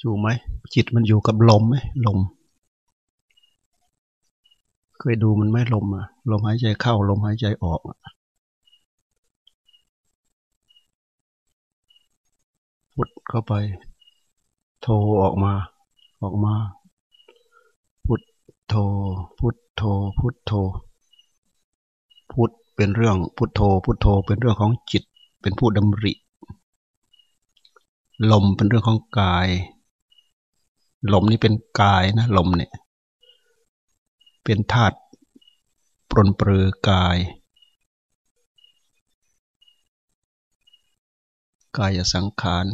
อยู่ไหมจิตมันอยู่กับลมไหมลม เคยดูมันไหมลมอะลมหายใจเข้า ลมหายใจออกพุทเข้าไป โทออกมา ออกมา พุทโท พุทโท พุทโท พุทเป็นเรื่องพุทโท พุทโท เป็นเรื่องของจิต เป็นผู้ดำริ ลมเป็นเรื่องของกาย ลมนี่เป็นกายนะ ลมเนี่ย เป็นธาตุปรนเปรือกาย กายสังขาร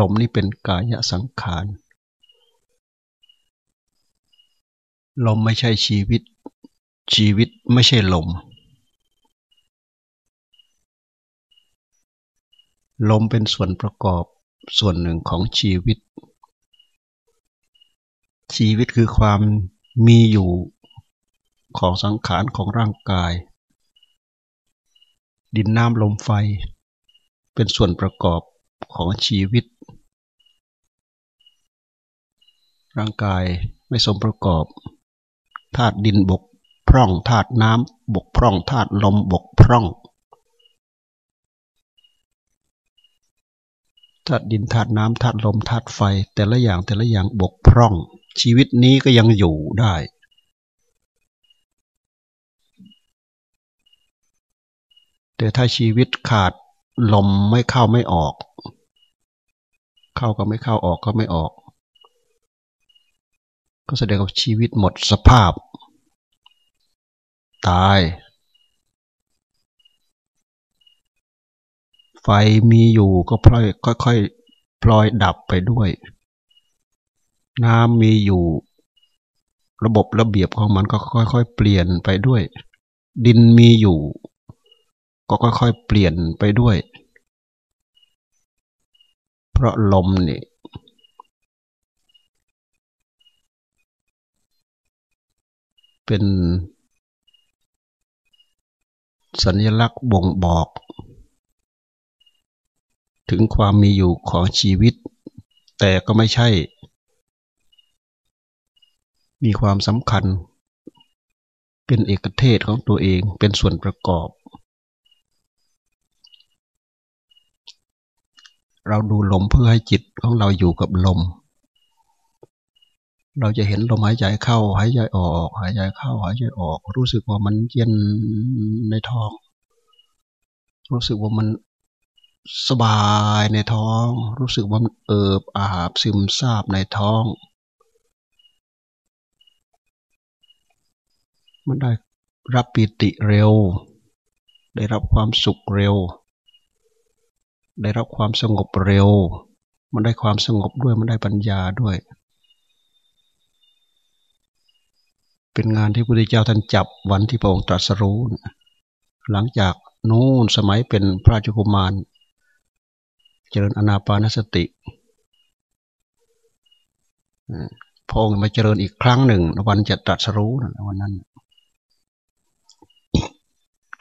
ลมนี่เป็นกายสังขาร ลมไม่ใช่ชีวิต ชีวิตไม่ใช่ลม ลมเป็นส่วนประกอบส่วนหนึ่งของชีวิต ชีวิตคือความมีอยู่ของสังขารของร่างกาย ดินน้ำลมไฟ เป็นส่วนประกอบของชีวิต ร่างกายไม่สมประกอบธาตุดินบกพร่องธาตุน้ำบกพร่องธาตุลมบกพร่องธาตุดินธาตุน้ำธาตุลมธาตุไฟ แต่ละอย่างแต่ละอย่างบกพร่อง ชีวิตนี้ก็ยังอยู่ได้ แต่ถ้าชีวิตขาดลมไม่เข้าไม่ออก เข้าก็ไม่เข้าออกก็ไม่ออก ก็แสดงว่าชีวิตหมดสภาพ ตาย ไฟมีอยู่ก็พลอยค่อยๆพลอยดับไปด้วย น้ำมีอยู่ ระบบระเบียบของมันก็ค่อยๆ เปลี่ยนไปด้วย ดินมีอยู่ ก็ค่อยๆ เปลี่ยนไปด้วย เพราะลมนี่เป็นสัญลักษณ์บ่งบอก ถึงความมีอยู่ของชีวิต แต่ก็ไม่ใช่ มีความสำคัญ เป็นเอกเทศของตัวเองเป็นส่วนประกอบ เราดูลมเพื่อให้จิตของเราอยู่กับลม เราจะเห็นลมหายใจเข้าหายใจออก หายใจเข้าหายใจออก รู้สึกว่ามันเย็นในท้อง รู้สึกว่ามันสบายในท้อง รู้สึกว่ามันเอิบอาบซึมซาบในท้อง มันได้รับปิติเร็ว ได้รับความสุขเร็ว ได้รับความสงบเร็ว มันได้ความสงบด้วยมันได้ปัญญาด้วย เป็นงานที่พระพุทธเจ้าท่านจับวันที่พระองค์ตรัสรู้หลังจากนู้นสมัยเป็นพระจุกุมาร เจริญอนาปานสติพระองค์มาเจริญอีกครั้งหนึ่งวันจะตรัสรู้วันนั้น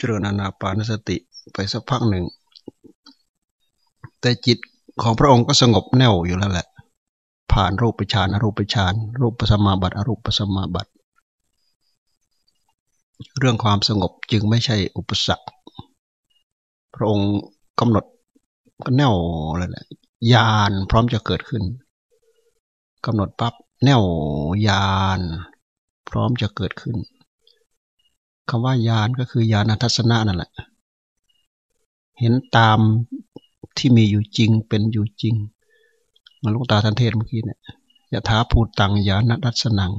เจริญอนาปานสติไปสักพักหนึ่ง แต่จิตของพระองค์ก็สงบแน่วอยู่แล้วแหละ ผ่านรูปฌานอรูปฌานรูปสมาบัติอรูปสมาบัติเรื่องความสงบจึงไม่ใช่อุปสรรค พระองค์กำหนดก็แน่วเลยแหละญาณพร้อมจะเกิดขึ้นกำหนดปั๊บแน่วญาณพร้อมจะเกิดขึ้น คำว่าญาณก็คือญาณทัศนะนั่นแหละ เห็นตามที่มีอยู่จริงเป็นอยู่จริงมาลูกตาทันเทศเมื่อกี้เนี่ยยะถาภูตังญาณทัศนัง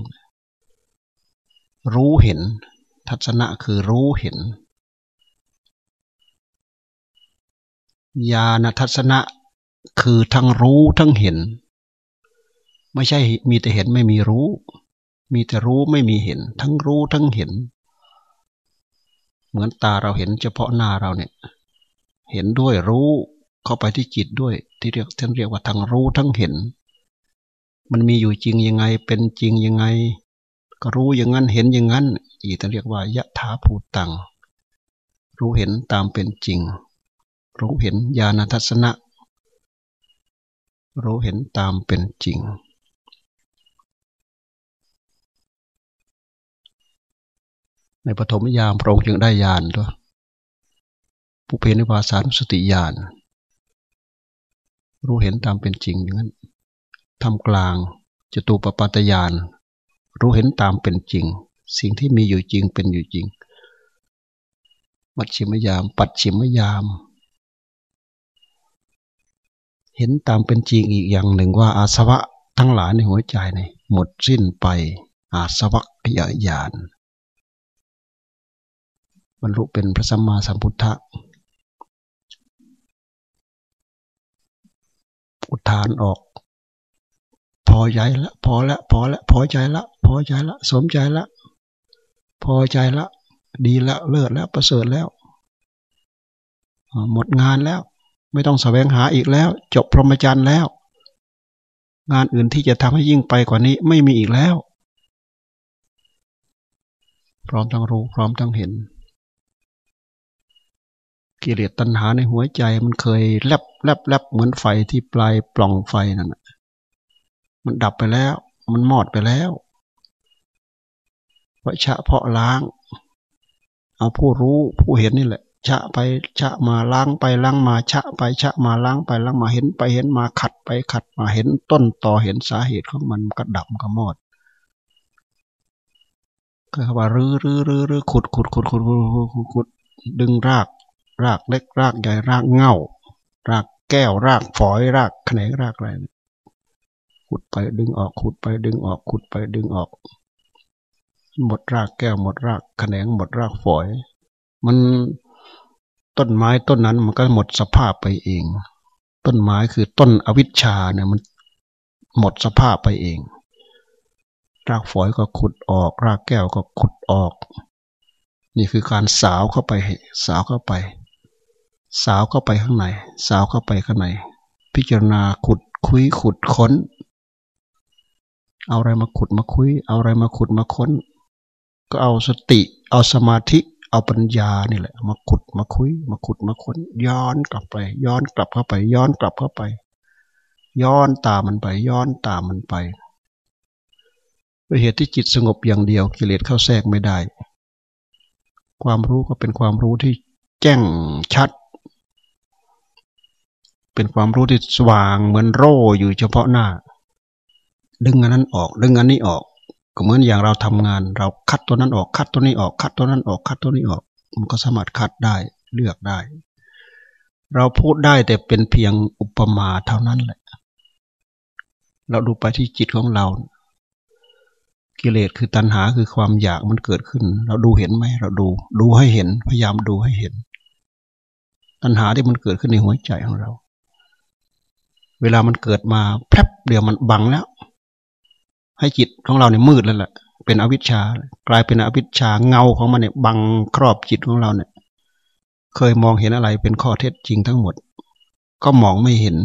รู้เห็น ทัศนะคือรู้เห็น ญาณทัศนะคือทั้งรู้ทั้งเห็น ไม่ใช่มีแต่เห็นไม่มีรู้ มีแต่รู้ไม่มีเห็น ทั้งรู้ทั้งเห็น เหมือนตาเราเห็นเฉพาะหน้าเราเนี่ย เห็นด้วยรู้เข้าไปที่จิตด้วย ที่เรียกท่านเรียกว่าทั้งรู้ทั้งเห็น มันมีอยู่จริงยังไง เป็นจริงยังไง ก็รู้อย่างนั้นเห็นอย่างนั้นอีกท่านเรียกว่ายะถาภูตัง รู้เห็นตามเป็นจริง รู้เห็นญาณทัศนะ รู้เห็นตามเป็นจริง ในปฐมยามพระองค์จึงได้ญาณตัวผู้เพนิวาสานุสติญาณรู้เห็นตามเป็นจริงอย่างนั้นทำกลางจตุปปัตยานรู้เห็นตามเป็นจริง สิ่งที่มีอยู่จริงเป็นอยู่จริง มัชชิมยาม ปัจฉิมยาม เห็นตามเป็นจริงอีกอย่างหนึ่งว่าอาสวะทั้งหลายในหัวใจนี่หมดสิ้นไป อาสวัคยายาน บรรลุเป็นพระสัมมาสัมพุทธะอุทานออก พอใจละ พอละ พอละ พอใจละ พอใจละ สมใจละ พอใจละ ดีละ เลิศแล้ว ประเสริฐแล้ว หมดงานแล้ว ไม่ต้องแสวงหาอีกแล้ว จบพรหมจรรย์แล้ว งานอื่นที่จะทำให้ยิ่งไปกว่านี้ไม่มีอีกแล้ว พร้อมทั้งรู้ พร้อมทั้งเห็น กิเลสตัณหาในหัวใจมันเคยแลบแลบแลบเหมือนไฟที่ปลายปล่องไฟนั่นมันดับไปแล้ว มันหมอดไปแล้วเพราะชะเพาะล้าง เอาผู้รู้ผู้เห็นนี่แหละ ชะไปชะมาล้างไปล้างมาชะไปชะมาล้างไปล้างมาเห็นไปเห็นมาขัดไปขัดมาเห็นต้นต่อเห็นสาเหตุของมันก็ดับก็มดก็ว่ารื้อรื้อรื้อรื้อขุดขุดขุดขุดขุดขุดดึงราก รากเล็กรากใหญ่รากเง่ารากแก้วรากฝอยรากแขนงรากอะไรขุดไปดึงออกขุดไปดึงออกขุดไปดึงออก หมดรากแก้วหมดรากแขนงหมดรากฝอย มันต้นไม้ต้นนั้นมันก็หมดสภาพไปเอง ต้นไม้คือต้นอวิชชาเนี่ยมันหมดสภาพไปเอง รากฝอยก็ขุดออก รากแก้วก็ขุดออก นี่คือการสาวเข้าไปสาวเข้าไป สาวเข้าไปข้างใน สาวเข้าไปข้างใน พิจารณาขุดคุยขุดค้น เอาอะไรมาขุดมาคุย เอาอะไรมาขุดมาค้น ก็เอาสติ เอาสมาธิ เอาปัญญานี่แหละ มาขุดมาคุย มาขุดมาค้น ย้อนกลับไป ย้อนกลับเข้าไป ย้อนกลับเข้าไป ย้อนตามมันไป ย้อนตามมันไปด้วยเหตุที่จิตสงบอย่างเดียวกิเลสเข้าแทรกไม่ได้ ความรู้ก็เป็นความรู้ที่แจ้งชัด เป็นความรู้ที่สว่างเหมือนโร่อยู่เฉพาะหน้า ดึงอันนั้นออก ดึงอันนี้ออก ก็เหมือนอย่างเราทำงาน เราคัดตัวนั้นออก คัดตัวนี้ออก คัดตัวนั้นออก คัดตัวนี้ออก มันก็สามารถคัดได้ เลือกได้ เราพูดได้แต่เป็นเพียงอุปมาเท่านั้นแหละ เราดูไปที่จิตของเรา กิเลสคือตัณหาคือความอยากมันเกิดขึ้น เราดูเห็นไหม เราดู ดูให้เห็น พยายามดูให้เห็นตัณหาที่มันเกิดขึ้นในหัวใจของเรา เวลามันเกิดมาแป๊บเดียวมันบังแล้ว ให้จิตของเราเนี่ยมืดแล้วแหละเป็นอวิชชากลายเป็นอวิชชาเงาของมันเนี่ยบังครอบจิตของเราเนี่ย เคยมองเห็นอะไรเป็นข้อเท็จจริงทั้งหมด ก็มองไม่เห็น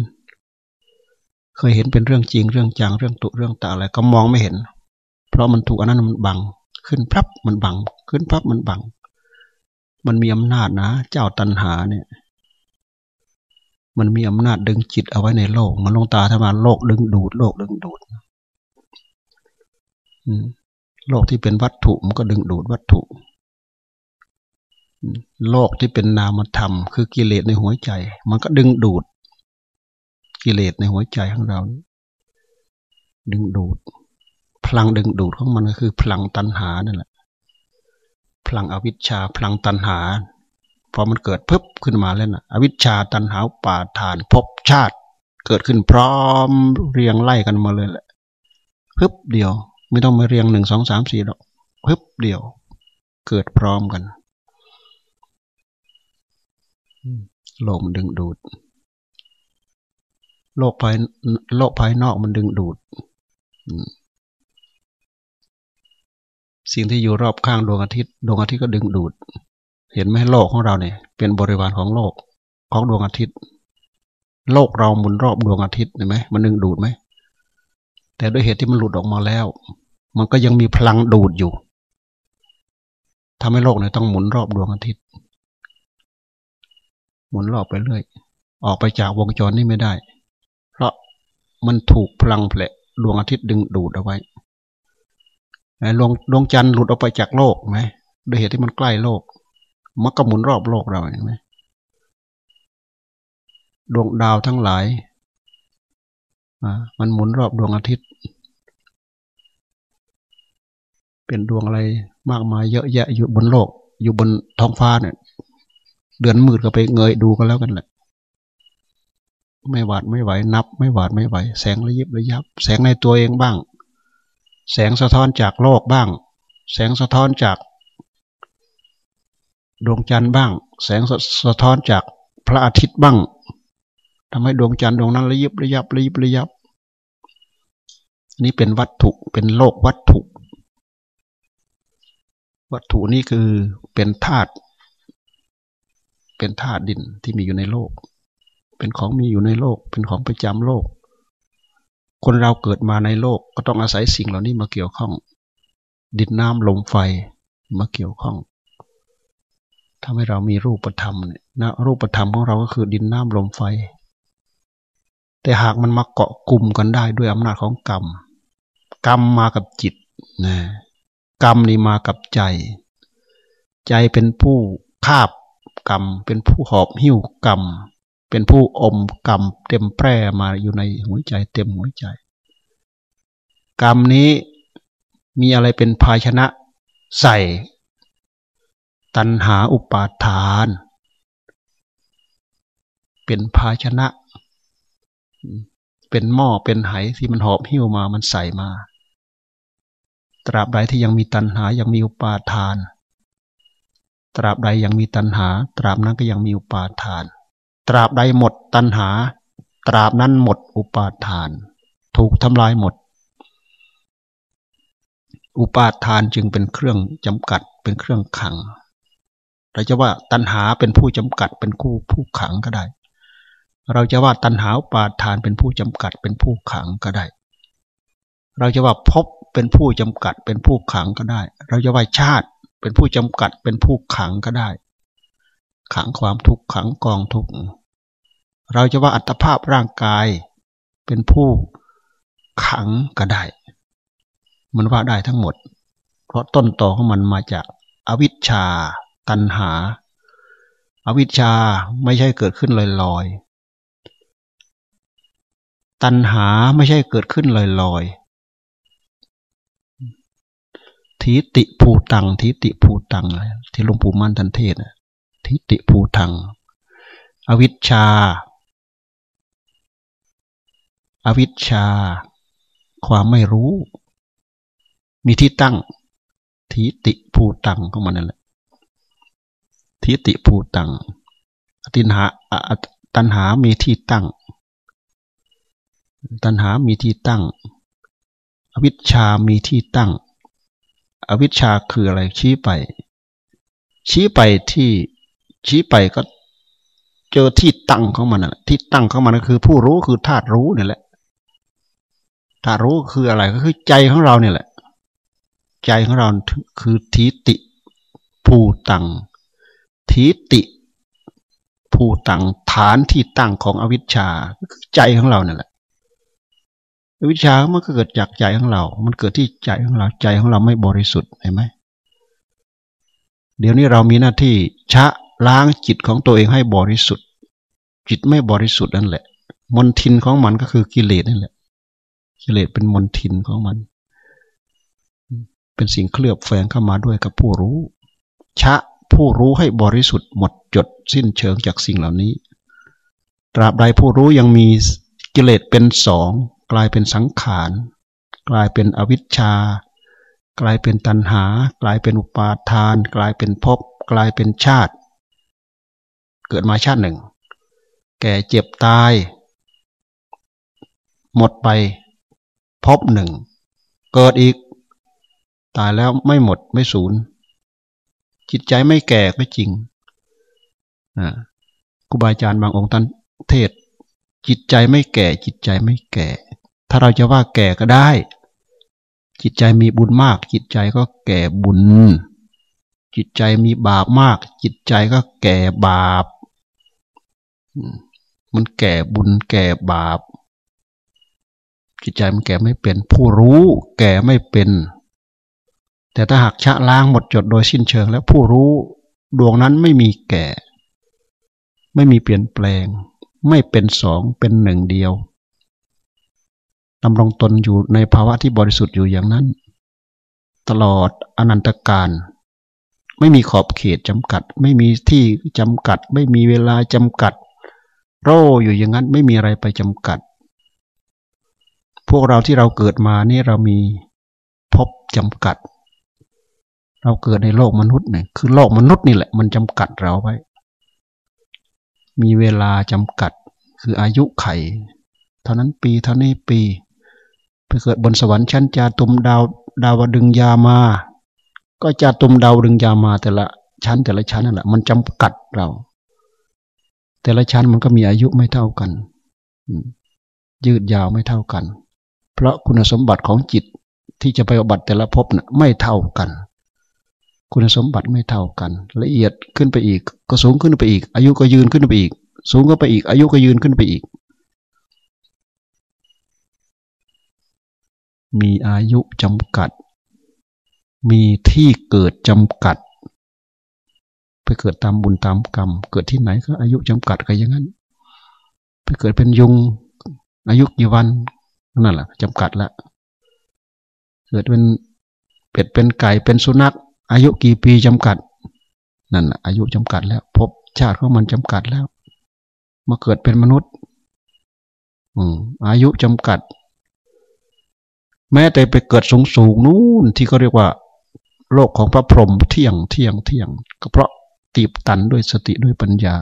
เคยเห็นเป็นเรื่องจริงเรื่องจังเรื่องตุเรื่องตาอะไรก็มองไม่เห็น เพราะมันถูกอันนั้นมันบัง ขึ้นพับมันบัง ขึ้นพับมันบัง มันมีอำนาจนะ เจ้าตันหาเนี่ย มันมีอำนาจดึงจิตเอาไว้ในโลก มันลงตาทำมาโลกดึงดูดโลกดึงดูดโลกที่เป็นวัตถุมันก็ดึงดูดวัตถุ โลกที่เป็นนามธรรม คือกิเลสในหัวใจ มันก็ดึงดูด กิเลสในหัวใจของเรา ดึงดูด พลังดึงดูดของมันก็คือ พลังตัณหานั่นแหละ พลังอวิชชา พลังตัณหา พอมันเกิดพึบขึ้นมาแล้วนะอวิชชาตันหาป่าฐานภพชาติ เกิดขึ้นพร้อมเรียงไล่กันมาเลยแหละพึบเดียว ไม่ต้องมาเรียงหนึ่งสองสามสี่หรอกพึบเดียว เกิดพร้อมกันโลกมันดึงดูด โลกภายโลกภายนอกมันดึงดูดสิ่งที่อยู่รอบข้างดวงอาทิตย์ ดวงอาทิตย์ก็ดึงดูด เห็นไหมโลกของเราเนี่ย เป็นบริวารของโลกของดวงอาทิตย์ โลกเราหมุนรอบดวงอาทิตย์เห็นไหมมันดึงดูดไหมแต่ด้วยเหตุที่มันหลุดออกมาแล้ว มันก็ยังมีพลังดูดอยู่ทำให้โลกเนี่ยต้องหมุนรอบดวงอาทิตย์ หมุนรอบไปเรื่อยออกไปจากวงจรนี้ไม่ได้ เพราะมันถูกพลังแผลดวงอาทิตย์ดึงดูดเอาไว้ดวงดวงจันทร์หลุดออกไปจากโลกไหมด้วยเหตุที่มันใกล้โลก มันก็หมุนรอบโลกเราเห็นไหมดวงดาวทั้งหลายมันหมุนรอบดวงอาทิตย์ เป็นดวงอะไรมากมายเยอะแยะอยู่บนโลก อยู่บนท้องฟ้าเนี่ยเดือนมืดก็ไปเงยดูกันแล้วกันแหละไม่หวาดไม่ไหว นับ ไม่หวาดไม่ไหว แสงระยิบระยับ แสงในตัวเองบ้าง แสงสะท้อนจากโลกบ้าง แสงสะท้อนจาก ดวงจันทร์บ้าง แสงสะท้อนจากพระอาทิตย์บ้างทำให้ดวงจันทร์ดวงนั้นระยิบระยับระยิบระยับ นี่เป็นวัตถุเป็นโลกวัตถุ วัตถุนี่คือเป็นธาตุเป็นธาตุดินที่มีอยู่ในโลก เป็นของมีอยู่ในโลก เป็นของประจำโลก คนเราเกิดมาในโลกก็ต้องอาศัยสิ่งเหล่านี้มาเกี่ยวข้อง ดินน้ำลมไฟมาเกี่ยวข้อง ทำให้เรามีรูปธรรมเนี่ยนะรูปธรรมของเราก็คือดินน้ำลมไฟ แต่หากมันมาเกาะกลุ่มกันได้ด้วยอำนาจของกรรม กรรมมากับจิตนะกรรมนี่มากับใจ ใจเป็นผู้คาบกรรม เป็นผู้หอบหิ้วกรรม เป็นผู้อมกรรม เต็มแปร่มาอยู่ในหัวใจ เต็มหัวใจ กรรมนี้มีอะไรเป็นภาชนะใส่ ตัณหาอุปาทาน เป็นภาชนะ เป็นหม้อเป็นไหที่มันหอบหิ้วมามันใส่มา ตราบใดที่ยังมีตัณหายังมีอุปาทาน ตราบใดยังมีตัณหา ตราบนั้นก็ยังมีอุปาทาน ตราบใดหมดตัณหา ตราบนั้นหมดอุปาทาน ถูกทำลายหมดอุปาทานจึงเป็นเครื่องจำกัดเป็นเครื่องขัง เราจะว่าตัณหาเป็นผู้จำกัดเป็นผู้ผู้ขังก็ได้ เราจะว่าตัณหาปาทานเป็นผู้จำกัดเป็นผู้ขังก็ได้ เราจะว่าพบเป็นผู้จำกัดเป็นผู้ขังก็ได้ เราจะว่าชาติเป็นผู้จำกัดเป็นผู้ขังก็ได้ ขังความทุกข์ขังกองทุกข์เราจะว่าอัตภาพร่างกายเป็นผู้ขังก็ได้ มันว่าได้ทั้งหมด เพราะต้นตอของมันมาจากอวิชชา ตัณหาอวิชชาไม่ใช่เกิดขึ้นลอยตัณหาไม่ใช่เกิดขึ้นลอยๆ ทิติภูตัง ทิติภูตัง ที่หลวงปู่มั่นทันเทศทิติภูตัง อวิชชา อวิชชา ความไม่รู้ มีที่ตั้ง ทิติภูตังของมันนั่นแหละ ทิติภูตังตินหาตัณหามีที่ตั้ง ตัณหามีที่ตั้ง อวิชชามีที่ตั้ง อวิชชาคืออะไรชี้ไป ชี้ไปที่ชี้ไปก็เจอที่ตั้งของมันที่ตั้งของมันก็คือ ผู้รู้คือธาตุรู้นี่แหละธาตุรู้คืออะไรก็คือใจของเราเนี่ยแหละ ใจของเราคือทีติภูตัง ทีติภูตังฐานที่ตั้งของอวิชชาใจของเราเนี่ยแหละอวิชามันก็เกิดจากใจของเรา มันเกิดที่ใจของเราใจของเราไม่บริสุทธิ์เห็นไหมเดี๋ยวนี้เรามีหน้าที่ชะล้างจิตของตัวเองให้บริสุทธิ์ จิตไม่บริสุทธิ์นั่นแหละ มนทินของมันก็คือกิเลสนั่นแหละ กิเลสเป็นมนทินของมัน เป็นสิ่งเคลือบแฝงเข้ามาด้วยกับผู้รู้ ชะ ผู้รู้ให้บริสุทธิ์หมดจดสิ้นเชิงจากสิ่งเหล่านี้ ตราบใดผู้รู้ยังมีกิเลสเป็นสอง กลายเป็นสังขาร กลายเป็นอวิชชา กลายเป็นตัณหา กลายเป็นอุปาทาน กลายเป็นภพกลายเป็นชาติ เกิดมาชาติหนึ่ง แก่เจ็บตาย หมดไปพบหนึ่ง เกิดอีก ตายแล้วไม่หมดไม่สูญ จิตใจไม่แก่ไม่จริงครูบาอาจารย์บางองค์ท่านเทศ จิตใจไม่แก่ จิตใจไม่แก่ ถ้าเราจะว่าแก่ก็ได้ จิตใจมีบุญมาก จิตใจก็แก่บุญ จิตใจมีบาปมาก จิตใจก็แก่บาป มันแก่บุญแก่บาป จิตใจมันแก่ไม่เป็น ผู้รู้ แก่ไม่เป็น แต่ถ้าหากชะล้างหมดจดโดยสิ้นเชิง แล้วผู้รู้ดวงนั้นไม่มีแก่ ไม่มีเปลี่ยนแปลง ไม่เป็นสองเป็นหนึ่งเดียวดำรงตนอยู่ในภาวะที่บริสุทธิ์อยู่อย่างนั้น ตลอดอนันตการไม่มีขอบเขตจำกัด ไม่มีที่จำกัด ไม่มีเวลาจำกัด โรอยู่อย่างนั้นไม่มีอะไรไปจำกัด พวกเราที่เราเกิดมานี่เรามีพบจำกัด เราเกิดในโลกมนุษย์เนี่ยคือโลกมนุษย์นี่แหละ มันจำกัดเราไว้ มีเวลาจำกัด คืออายุไข เท่านั้นปีเท่านี้ปี ไปเกิดบนสวรรค์ชั้นจาตุมดาวดาวดึงยามา ก็จาตุมดาวดึงยามาแต่ละชั้นแต่ละชั้นนั่นแหละมันจำกัดเรา แต่ละชั้นมันก็มีอายุไม่เท่ากัน ยืดยาวไม่เท่ากัน เพราะคุณสมบัติของจิตที่จะไปอบัติแต่ละภพน่ะไม่เท่ากัน คุณสมบัติไม่เท่ากัน ละเอียดขึ้นไปอีก ก็สูงขึ้นไปอีก อายุก็ยืนขึ้นไปอีก สูงก็ไปอีก อายุก็ยืนขึ้นไปอีก มีอายุจำกัด มีที่เกิดจำกัด ไปเกิดตามบุญตามกรรม เกิดที่ไหนก็อายุจำกัดก็อย่างนั้น ไปเกิดเป็นยุง อายุกี่วันนั่นแหละจำกัดละ เกิดเป็นเป็ดเป็นไก่เป็นสุนัข อายุกี่ปีจำกัด นั่นอายุจำกัดแล้วพบชาติของมันจำกัดแล้ว มาเกิดเป็นมนุษย์ อืมอายุจำกัด แม้แต่ไปเกิดสูงสูงนู่นที่เขาเรียกว่า โลกของพระพรหมเที่ยงเที่ยงเที่ยง ก็เพราะตีบตันด้วยสติด้วยปัญญา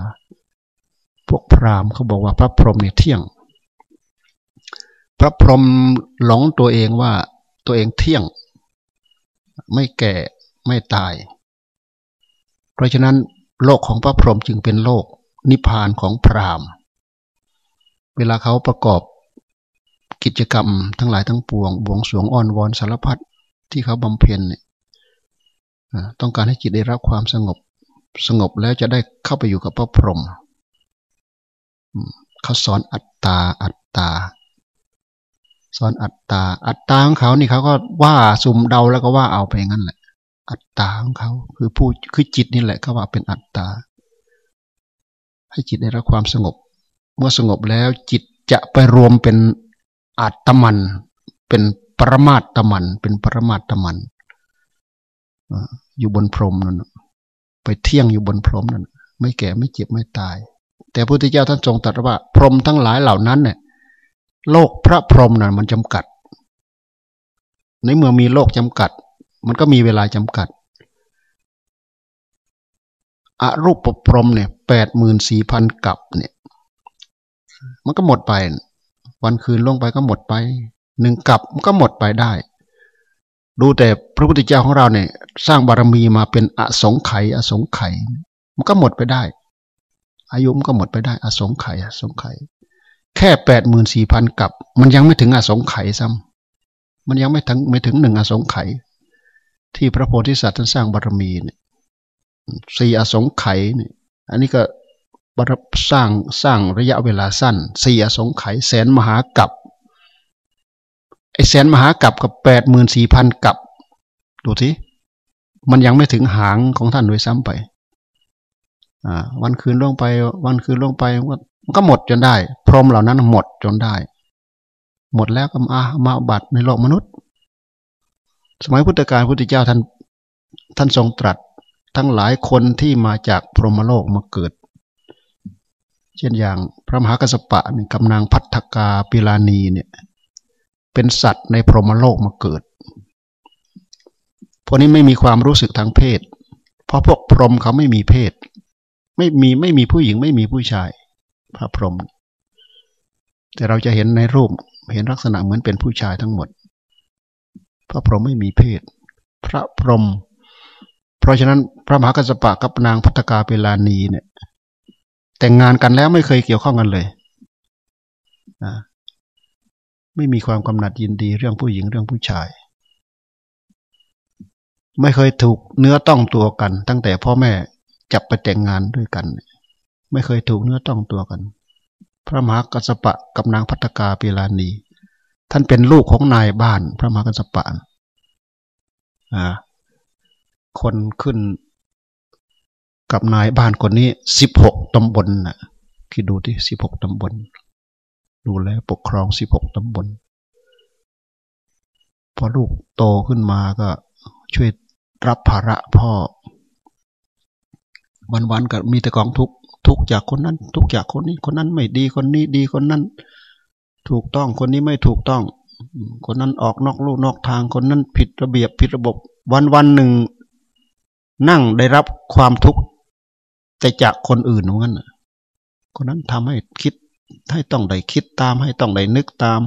พวกพราหมณ์เขาบอกว่าพระพรหมเนี่ยเที่ยง พระพรหมหลงตัวเองว่าตัวเองเที่ยง ไม่แก่ ไม่ตาย เพราะฉะนั้นโลกของพระพรหมจึงเป็นโลกนิพพานของพราหมณ์ เวลาเขาประกอบกิจกรรมทั้งหลายทั้งปวง บวงสรวงอ้อนวอนสารพัดที่เขาบำเพ็ญเนี่ยต้องการให้จิตได้รับความสงบ สงบแล้วจะได้เข้าไปอยู่กับพระพรหมเขาสอนอัตตาอัตตาสอนอัตตา อัตตาของเขานี่เขาก็ว่าสุ่มเดาแล้วก็ว่าเอาไปงั้นแหละ อัตตาของเขาคือผู้คือจิตนี่แหละเขาว่าเป็นอัตตา ให้จิตได้รับความสงบ เมื่อสงบแล้วจิตจะไปรวมเป็นอัตมัน เป็นปรมาตมัน เป็นปรมาตมันอยู่บนพรหมนั่นไปเที่ยงอยู่บนพรหมนั่นไม่แก่ไม่เจ็บไม่ตาย แต่พระพุทธเจ้าท่านทรงตรัสว่า พรหมทั้งหลายเหล่านั้นเนี่ยโลกพระพรหมน่ะมันจำกัด ในเมื่อมีโลกจำกัด มันก็มีเวลาจำกัดอรูปปรมเนี่ยแปดหมื่นสี่พันกับเนี่ย มันก็หมดไป วันคืนล่วงไปก็หมดไปหนึ่งกับมันก็หมดไปได้ ดูแต่พระพุทธเจ้าของเราเนี่ย สร้างบารมีมาเป็นอสงไขยอสงไขยมันก็หมดไปได้ อายุมันก็หมดไปได้ อสงไขยอสงไขยแค่แปดหมื่นสี่พันกับ มันยังไม่ถึงอสงไขยซ้ำมันยังไม่ถึงไม่ถึงหนึ่งอสงไขย ที่พระโพธิสัตว์ท่านสร้างบารมีเนี่ยสี่อสงไขยเนี่ยอันนี้ก็บารสร้างสร้างระยะเวลาสั้นสี่อสงไขยแสนมหากับไอแสนมหากับกับแปดหมื่นสี่พันกับ ดูทีมันยังไม่ถึงหางของท่านโดยซ้ำไป อ่า วันคืนล่วงไป วันคืนล่วงไปมันก็หมดจนได้ พรหมเหล่านั้นหมดจนได้ หมดแล้วก็มามาบัตในโลกมนุษย์ สมัยพุทธกาลพุทธเจ้าท่านท่านทรงตรัส ทั้งหลายคนที่มาจากพรหมโลกมาเกิด เช่นอย่างพระมหากัสสปะเนี่ยกำนางพัฒกาปิลานีเนี่ยเป็นสัตว์ในพรหมโลกมาเกิด พวกนี้ไม่มีความรู้สึกทางเพศ เพราะพวกพรหมเขาไม่มีเพศ ไม่มีไม่มีผู้หญิงไม่มีผู้ชาย พระพรหมแต่เราจะเห็นในรูปเห็นลักษณะเหมือนเป็นผู้ชายทั้งหมด ระพรหมไม่มีเพศ พระพรหมเพราะฉะนั้นพระมหากัสปะกับนางพัฒกาเปลานีเนี่ย แต่งงานกันแล้วไม่เคยเกี่ยวข้องกันเลยไม่มีความกำหนัดยินดีเรื่องผู้หญิงเรื่องผู้ชาย ไม่เคยถูกเนื้อต้องตัวกัน ตั้งแต่พ่อแม่จับไปแต่งงานด้วยกัน ไม่เคยถูกเนื้อต้องตัวกัน พระมหากัสปะกับนางพัฒกาเปลานี ท่านเป็นลูกของนายบ้านพระมหากัสปะอ่าคนขึ้นกับนายบ้านคนนี้สิบหกตำบลน่ะคิดดูที่สิบหกตำบล ดูแลปกครองสิบหกตำบล พอลูกโตขึ้นมาก็ช่วยรับภาระพ่อ วันๆก็มีแต่กองทุกทุกจากคนนั้น ทุกจากคนนี้คนนั้นไม่ดีคนนี้ดีคนนั้น ถูกต้องคนนี้ไม่ถูกต้อง คนนั้นออกนอกลู่นอกทางคนนั้นผิดระเบียบผิดระบบ วันวันหนึ่ง นั่งได้รับความทุกข์แต่จากคนอื่นเหมือนกันคนนั้นทำให้คิดให้ต้องได้คิดตาม ให้ต้องได้นึกตาม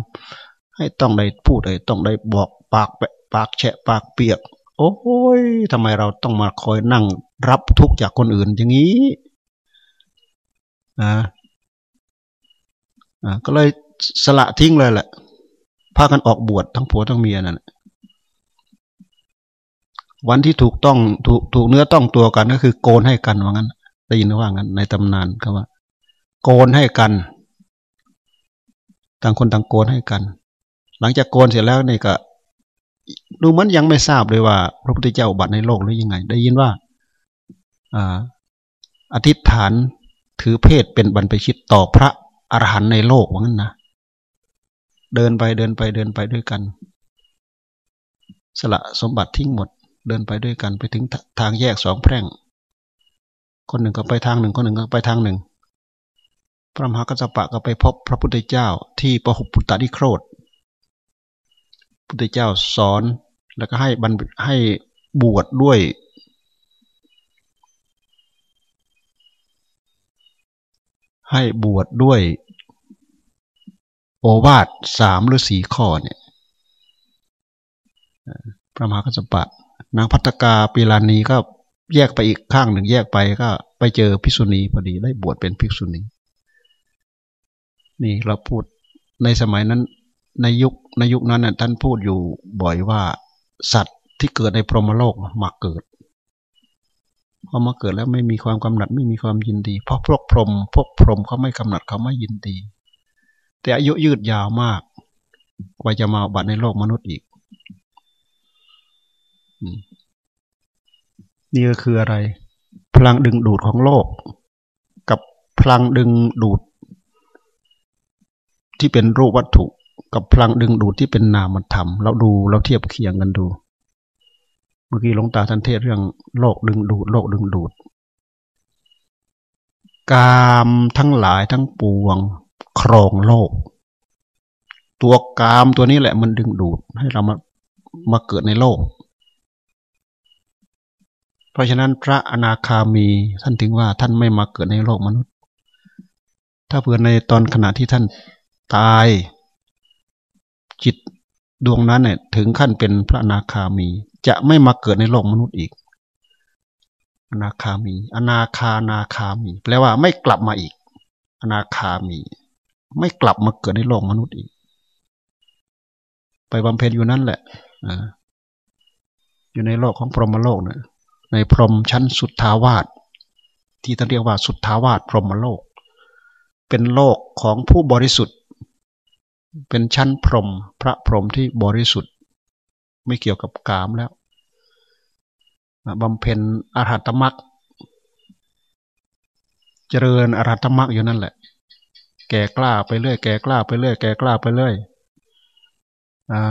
ให้ต้องได้พูดให้ต้องได้บอกปากปากแฉะปากเปียก โอ้ยทำไมเราต้องมาคอยนั่งรับทุกข์จากคนอื่นอย่างนี้อ่าอ่าก็เลย สละทิ้งเลยแหละพากันออกบวชทั้งผัวทั้งเมียนั่นวันที่ถูกต้องถูกถูกเนื้อต้องตัวกันก็คือ โกนให้กันว่างั้นได้ยินว่างั้น ในตำนานเขาว่า โกนให้กัน ต่างคนต่างโกนให้กัน หลังจากโกนเสร็จแล้วนี่ก็ดูมันยังไม่ทราบเลยว่า พระพุทธเจ้าบัตในโลกหรือยังไง ได้ยินว่าอ่าอธิษฐานถือเพศเป็นบรรพชิตต่อพระอรหันต์ในโลกว่างั้นนะ เดินไปเดินไปเดินไปด้วยกัน สละสมบัติทิ้งหมด เดินไปด้วยกันไปถึงทางแยกสองแพร่ง คนหนึ่งก็ไปทางหนึ่งคนหนึ่งก็ไปทางหนึ่ง พระมหากัสปะก็ไปพบพระพุทธเจ้าที่ปหุปุตตะนิโครธพุทธเจ้าสอนแล้วก็ให้บรรให้บวชดด้วย ให้บวชดด้วย โอวาทสามหรือสี่ข้อเนี่ยพระมหากัสปะ นางพัตกาปีลานีก็แยกไปอีกข้างหนึ่งแยกไปก็ไปเจอภิกษุณีพอดีได้บวชเป็นภิกษุณีนี่เราพูดในสมัยนั้น ในยุคในยุคนั้นน่ะท่านพูดอยู่บ่อยว่า สัตว์ที่เกิดในพรหมโลกมาเกิดพอมาเกิดแล้วไม่มีความกำหนัดไม่มีความยินดี เพราะพวกพรหมพวกพรหมเขาไม่กำหนัดเขาไม่ยินดี แต่อายุยืดยาวมากกว่าจะมาบัตในโลกมนุษย์อีก นี่ก็คืออะไร พลังดึงดูดของโลก กับพลังดึงดูด ที่เป็นรูปวัตถุ กับพลังดึงดูดที่เป็นนามธรรม เราดูเราเทียบเคียงกันดู เมื่อกี้หลวงตาท่านเทศเรื่องโลกดึงดูด โลกดึงดูดกามทั้งหลายทั้งปวง ครองโลก ตัวกามตัวนี้แหละมันดึงดูดให้เรามามาเกิดในโลก เพราะฉะนั้นพระอนาคามีท่านถึงว่าท่านไม่มาเกิดในโลกมนุษย์ ถ้าเผื่อในตอนขณะที่ท่านตาย จิตดวงนั้นเนี่ยถึงขั้นเป็นพระอนาคามี จะไม่มาเกิดในโลกมนุษย์อีก อนาคามี อนาคานาคามี แปลว่าไม่กลับมาอีก อนาคามี ไม่กลับมาเกิดในโลกมนุษย์อีก ไปบำเพ็ญอยู่นั่นแหละอยู่ในโลกของพรหมโลกเนี่ยในพรหมชั้นสุดทาวาสที่ท่านเรียกว่าสุดทาวาสพรหมโลก เป็นโลกของผู้บริสุทธิ์ เป็นชั้นพรหมพระพรหมที่บริสุทธิ์ ไม่เกี่ยวกับกามแล้วบำเพ็ญอรหัตมรรคเจริญอรหัตมรรคอยู่นั่นแหละ แก่กล้าไปเรื่อยแก่กล้าไปเรื่อยแก่กล้าไปเรื่อยอ่า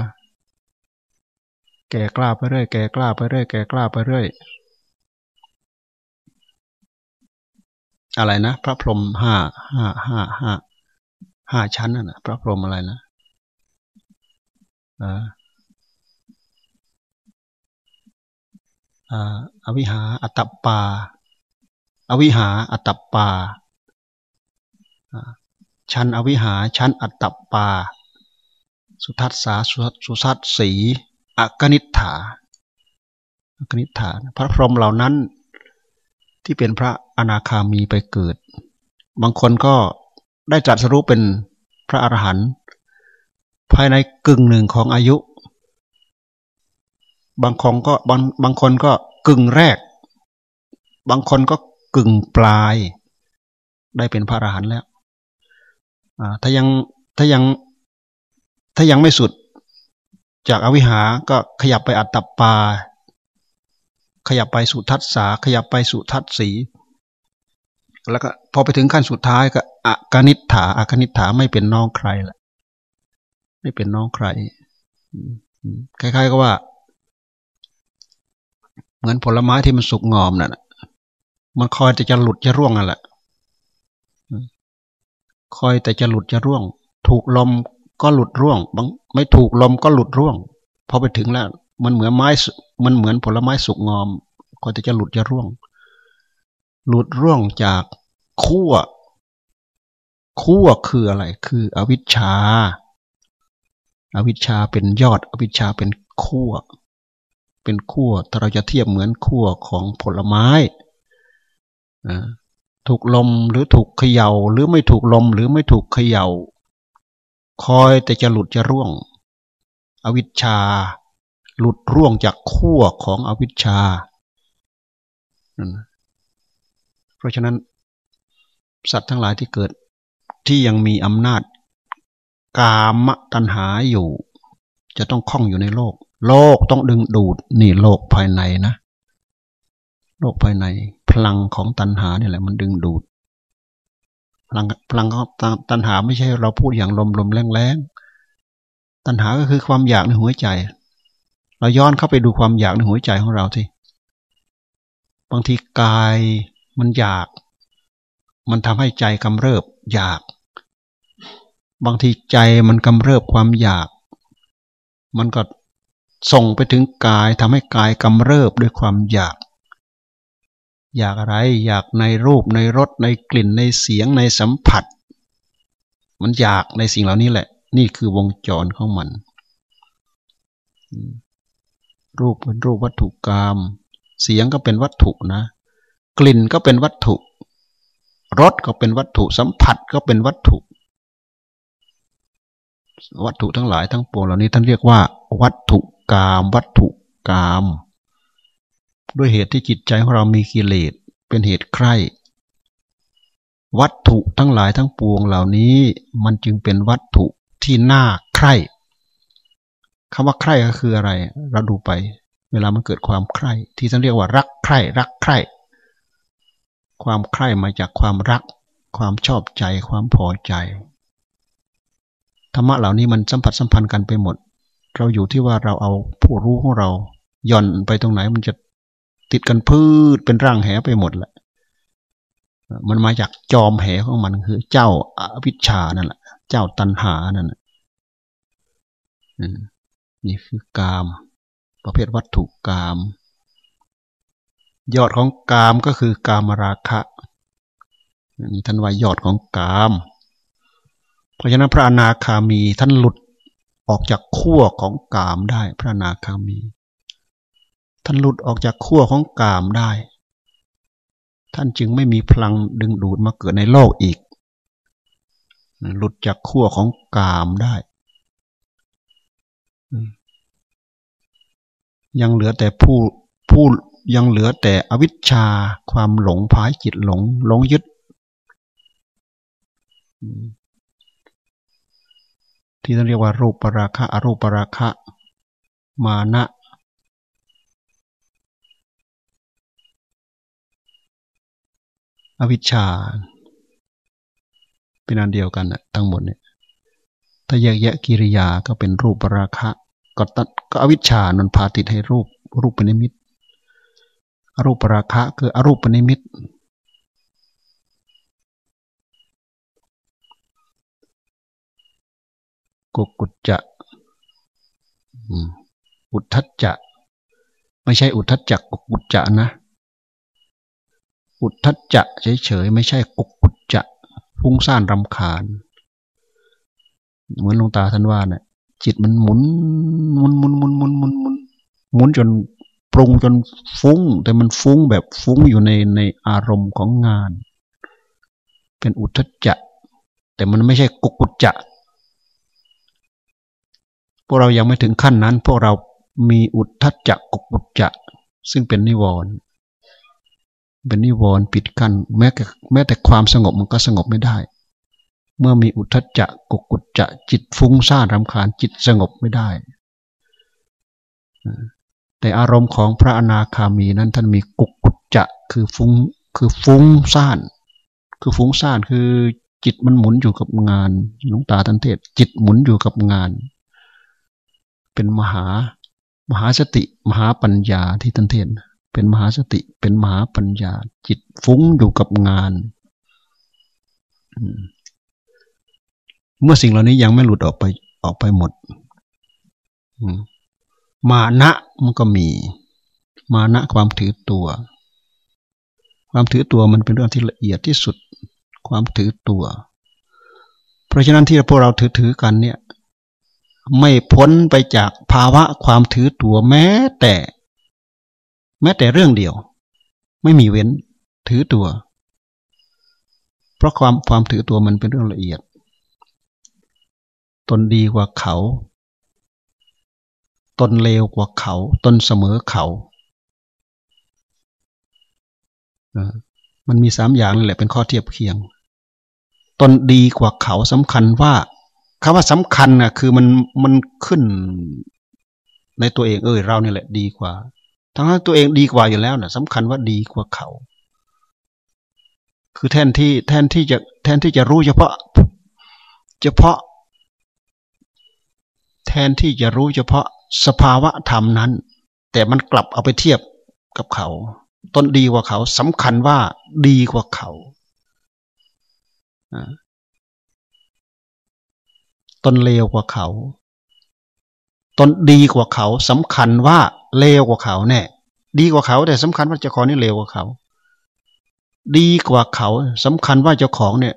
แก่กล้าไปเรื่อยแก่กล้าไปเรื่อยแก่กล้าไปเรื่อยอะไรนะ พระพรหมห้าห้าห้าห้าห้าชั้นน่ะ พระพรหมอะไรนะอ่าอวิหาอัตตปา อวิหาอัตตปา ชั้นอวิหา ชั้นอัตตปา สุทัศสาสุทัศสีอกนิฐาอกนิฐาพระพรหมเหล่านั้นที่เป็นพระอนาคามีไปเกิด บางคนก็ได้จัดสรุปเป็นพระอรหันต์ภายในกึ่งหนึ่งของอายุ บางคนก็บางบางคนก็กึ่งแรก บางคนก็กึ่งปลาย ได้เป็นพระอรหันต์แล้ว ถ้ายังถ้ายังถ้ายังไม่สุด จากอวิหาก็ขยับไปอัตตปา ขยับไปสุทัศสาขยับไปสุทัศสีแล้วก็พอไปถึงขั้นสุดท้ายก็อกนิษฐาอากนิษฐาไม่เป็นน้องใครละไม่เป็นน้องใครคล้ายๆก็ว่า เหมือนผลไม้ที่มันสุกงอมน่ะมันคอยแต่จะหลุดจะร่วงนั่นแหละ คอยแต่จะหลุดจะร่วง ถูกลมก็หลุดร่วงบางไม่ถูกลมก็หลุดร่วงพอไปถึงแล้ว มันเหมือนไม้มันเหมือนผลไม้สุกงอมคอยแต่จะหลุดจะร่วง หลุดร่วงจากขั้วขั้วคืออะไร คืออวิชชาอาวิชชาเป็นยอดอวิชชาเป็นขั้วเป็นขั้วถ้าเราจะเทียบเหมือนขั้วของผลไม้ ถูกลมหรือถูกเขยา่า หรือไม่ถูกลมหรือไม่ถูกเขยา่า คอยแต่จะหลุดจะร่วง อวิชชา หลุดร่วงจากขั้วของอวิชชา เพราะฉะนั้น สัตว์ทั้งหลายที่เกิดที่ยังมีอำนาจ กามตัณหาอยู่ จะต้องคล้องอยู่ในโลก โลกต้องดึงดูดนี่โลกภายในนะ โลกภายในพลังของตัณหาเนี่ยแหละ มันดึงดูด พลังพลังของตัณหาไม่ใช่เราพูดอย่างลมลมแรงแรงตัณหาก็คือความอยากในหัวใจ เราย้อนเข้าไปดูความอยากในหัวใจของเราทีบางทีกายมันอยาก มันทำให้ใจกำเริบอยาก บางทีใจมันกำเริบความอยาก มันก็ส่งไปถึงกายทำให้กายกำเริบด้วยความอยาก อยากอะไร อยากในรูปในรสในกลิ่นในเสียงในสัมผัส มันอยากในสิ่งเหล่านี้แหละ นี่คือวงจรของมัน รูปเป็นรูปวัตถุกรรมเสียงก็เป็นวัตถุนะ กลิ่นก็เป็นวัตถุรสก็เป็นวัตถุสัมผัสก็เป็นวัตถุ วัตถุทั้งหลายทั้งปวงเหล่านี้ท่านเรียกว่า วัตถุกรรมวัตถุกรรม ด้วยเหตุที่จิตใจของเรามีกิเลสเป็นเหตุใคร่วัตถุทั้งหลายทั้งปวงเหล่านี้มันจึงเป็นวัตถุที่น่าใคร่คำว่าใคร่ก็คืออะไร เราดูไป เวลามันเกิดความใคร่ ที่ท่านเรียกว่ารักใคร่รักใคร่ ความใคร่มาจากความรัก ความชอบใจ ความพอใจธรรมะเหล่านี้มันสัมผัสสัมพันธ์กันไปหมด เราอยู่ที่ว่าเราเอาผู้รู้ของเราย่อนไปตรงไหนมันจะ ติดกันพืชเป็นร่างแหไปหมดแหละมันมาจากจอมแหของมันคือ เจ้าอาวิชชานั่นแหละเจ้าตันหานั่นนี่คือกาม ประเภทวัตถุกาม ยอดของกามก็คือกามราคะนี่ท่านว่ายอดของกาม เพราะฉะนั้นพระอนาคามีท่านหลุดออกจากขั้วของกามได้ พระอนาคามี ท่านหลุดออกจากขั้วของกามได้ ท่านจึงไม่มีพลังดึงดูดมาเกิดในโลกอีก หลุดจากขั้วของกามได้ ยังเหลือแต่ผู้ผู้ยังเหลือแต่อวิชชาความหลงพายจิตหลงหลงยึด ที่เรียกว่ารูปปราคะอรูปปราคะ มานะ อวิชชา เป็นอันเดียวกันนะทั้งหมดเนี่ยถ้าแยกแยะกิริยาก็เป็นรูปปราคะก็ตัดก็อวิชชานันพาติดให้รูปรูปเป็นนิมิตอรูปปราคะคืออรูปเป็นนิมิตกุกุจจะอุทธัจจะ ไม่ใช่อุทธัจจะกุกุจจะนะ อุทธัจจะเฉยๆไม่ใช่กุกุจจะฟุ้งซ่านรำคาญ เหมือนลงตาท่านว่าเนี่ยจิตมันหมุนหมุนหมุนหมุนหมุนหมุนหมุนหมุนจนปรุงจนฟุ้ง แต่มันฟุ้งแบบฟุ้งอยู่ในในอารมณ์ของงาน เป็นอุทธัจจะแต่มันไม่ใช่กุกุจจะพวกเรายังไม่ถึงขั้นนั้น พวกเรามีอุทธัจจะกุกุจจะซึ่งเป็นนิวรณ์ เป็นนิวรณ์ปิดกั้นแม้แต่แม้แต่ความสงบมันก็สงบไม่ได้ เมื่อมีอุทจจะกุกุจจะจิตฟุ้งซ่านรำคาญจิตสงบไม่ได้ แต่อารมณ์ของพระอนาคามีนั้นท่านมีกุกุจจะคือฟุ้งคือฟุ้งซ่าน คือฟุ้งซ่านคือจิตมันหมุนอยู่กับงานหลวงตาท่านเทศ จิตหมุนอยู่กับงาน เป็นมหามหาสติมหาปัญญาที่ท่านเทศ เป็นมหาสติ เป็นมหาปัญญา จิตฟุ้งอยู่กับงาน เมื่อสิ่งเหล่านี้ยังไม่หลุดออกไปออกไปหมด มานะมันก็มี มานะความถือตัว ความถือตัวมันเป็นเรื่องที่ละเอียดที่สุด ความถือตัว เพราะฉะนั้นที่พวกเราถือถือกันเนี่ย ไม่พ้นไปจากภาวะความถือตัวแม้แต่ แม้แต่เรื่องเดียว ไม่มีเว้นถือตัว เพราะความความถือตัวมันเป็นเรื่องละเอียด ตนดีกว่าเขา ตนเลวกว่าเขา ตนเสมอเขา มันมีสามอย่างนี่แหละเป็นข้อเทียบเคียง ตนดีกว่าเขาสำคัญว่าคำว่าสำคัญนะคือมันมันขึ้นในตัวเองเออเราเนี่ยแหละดีกว่า ทั้งที่ตัวเองดีกว่าอยู่แล้วนะ่ะสำคัญว่าดีกว่าเขา คือแทนที่แทนที่จะแทนที่จะรู้เฉพาะ เฉพาะ แทนที่จะรู้เฉพาะสภาวะธรรมนั้น แต่มันกลับเอาไปเทียบกับเขา ตนดีกว่าเขาสำคัญว่าดีกว่าเขาตนเลวกว่าเขา ตนดีกว่าเขาสำคัญว่าเลวกว่าเขาแน่ดีกว่าเขาแต่สำคัญว่าเจ้าของนี่เลวกว่าเขา ดีกว่าเขาสำคัญว่าเจ้าของเนี่ย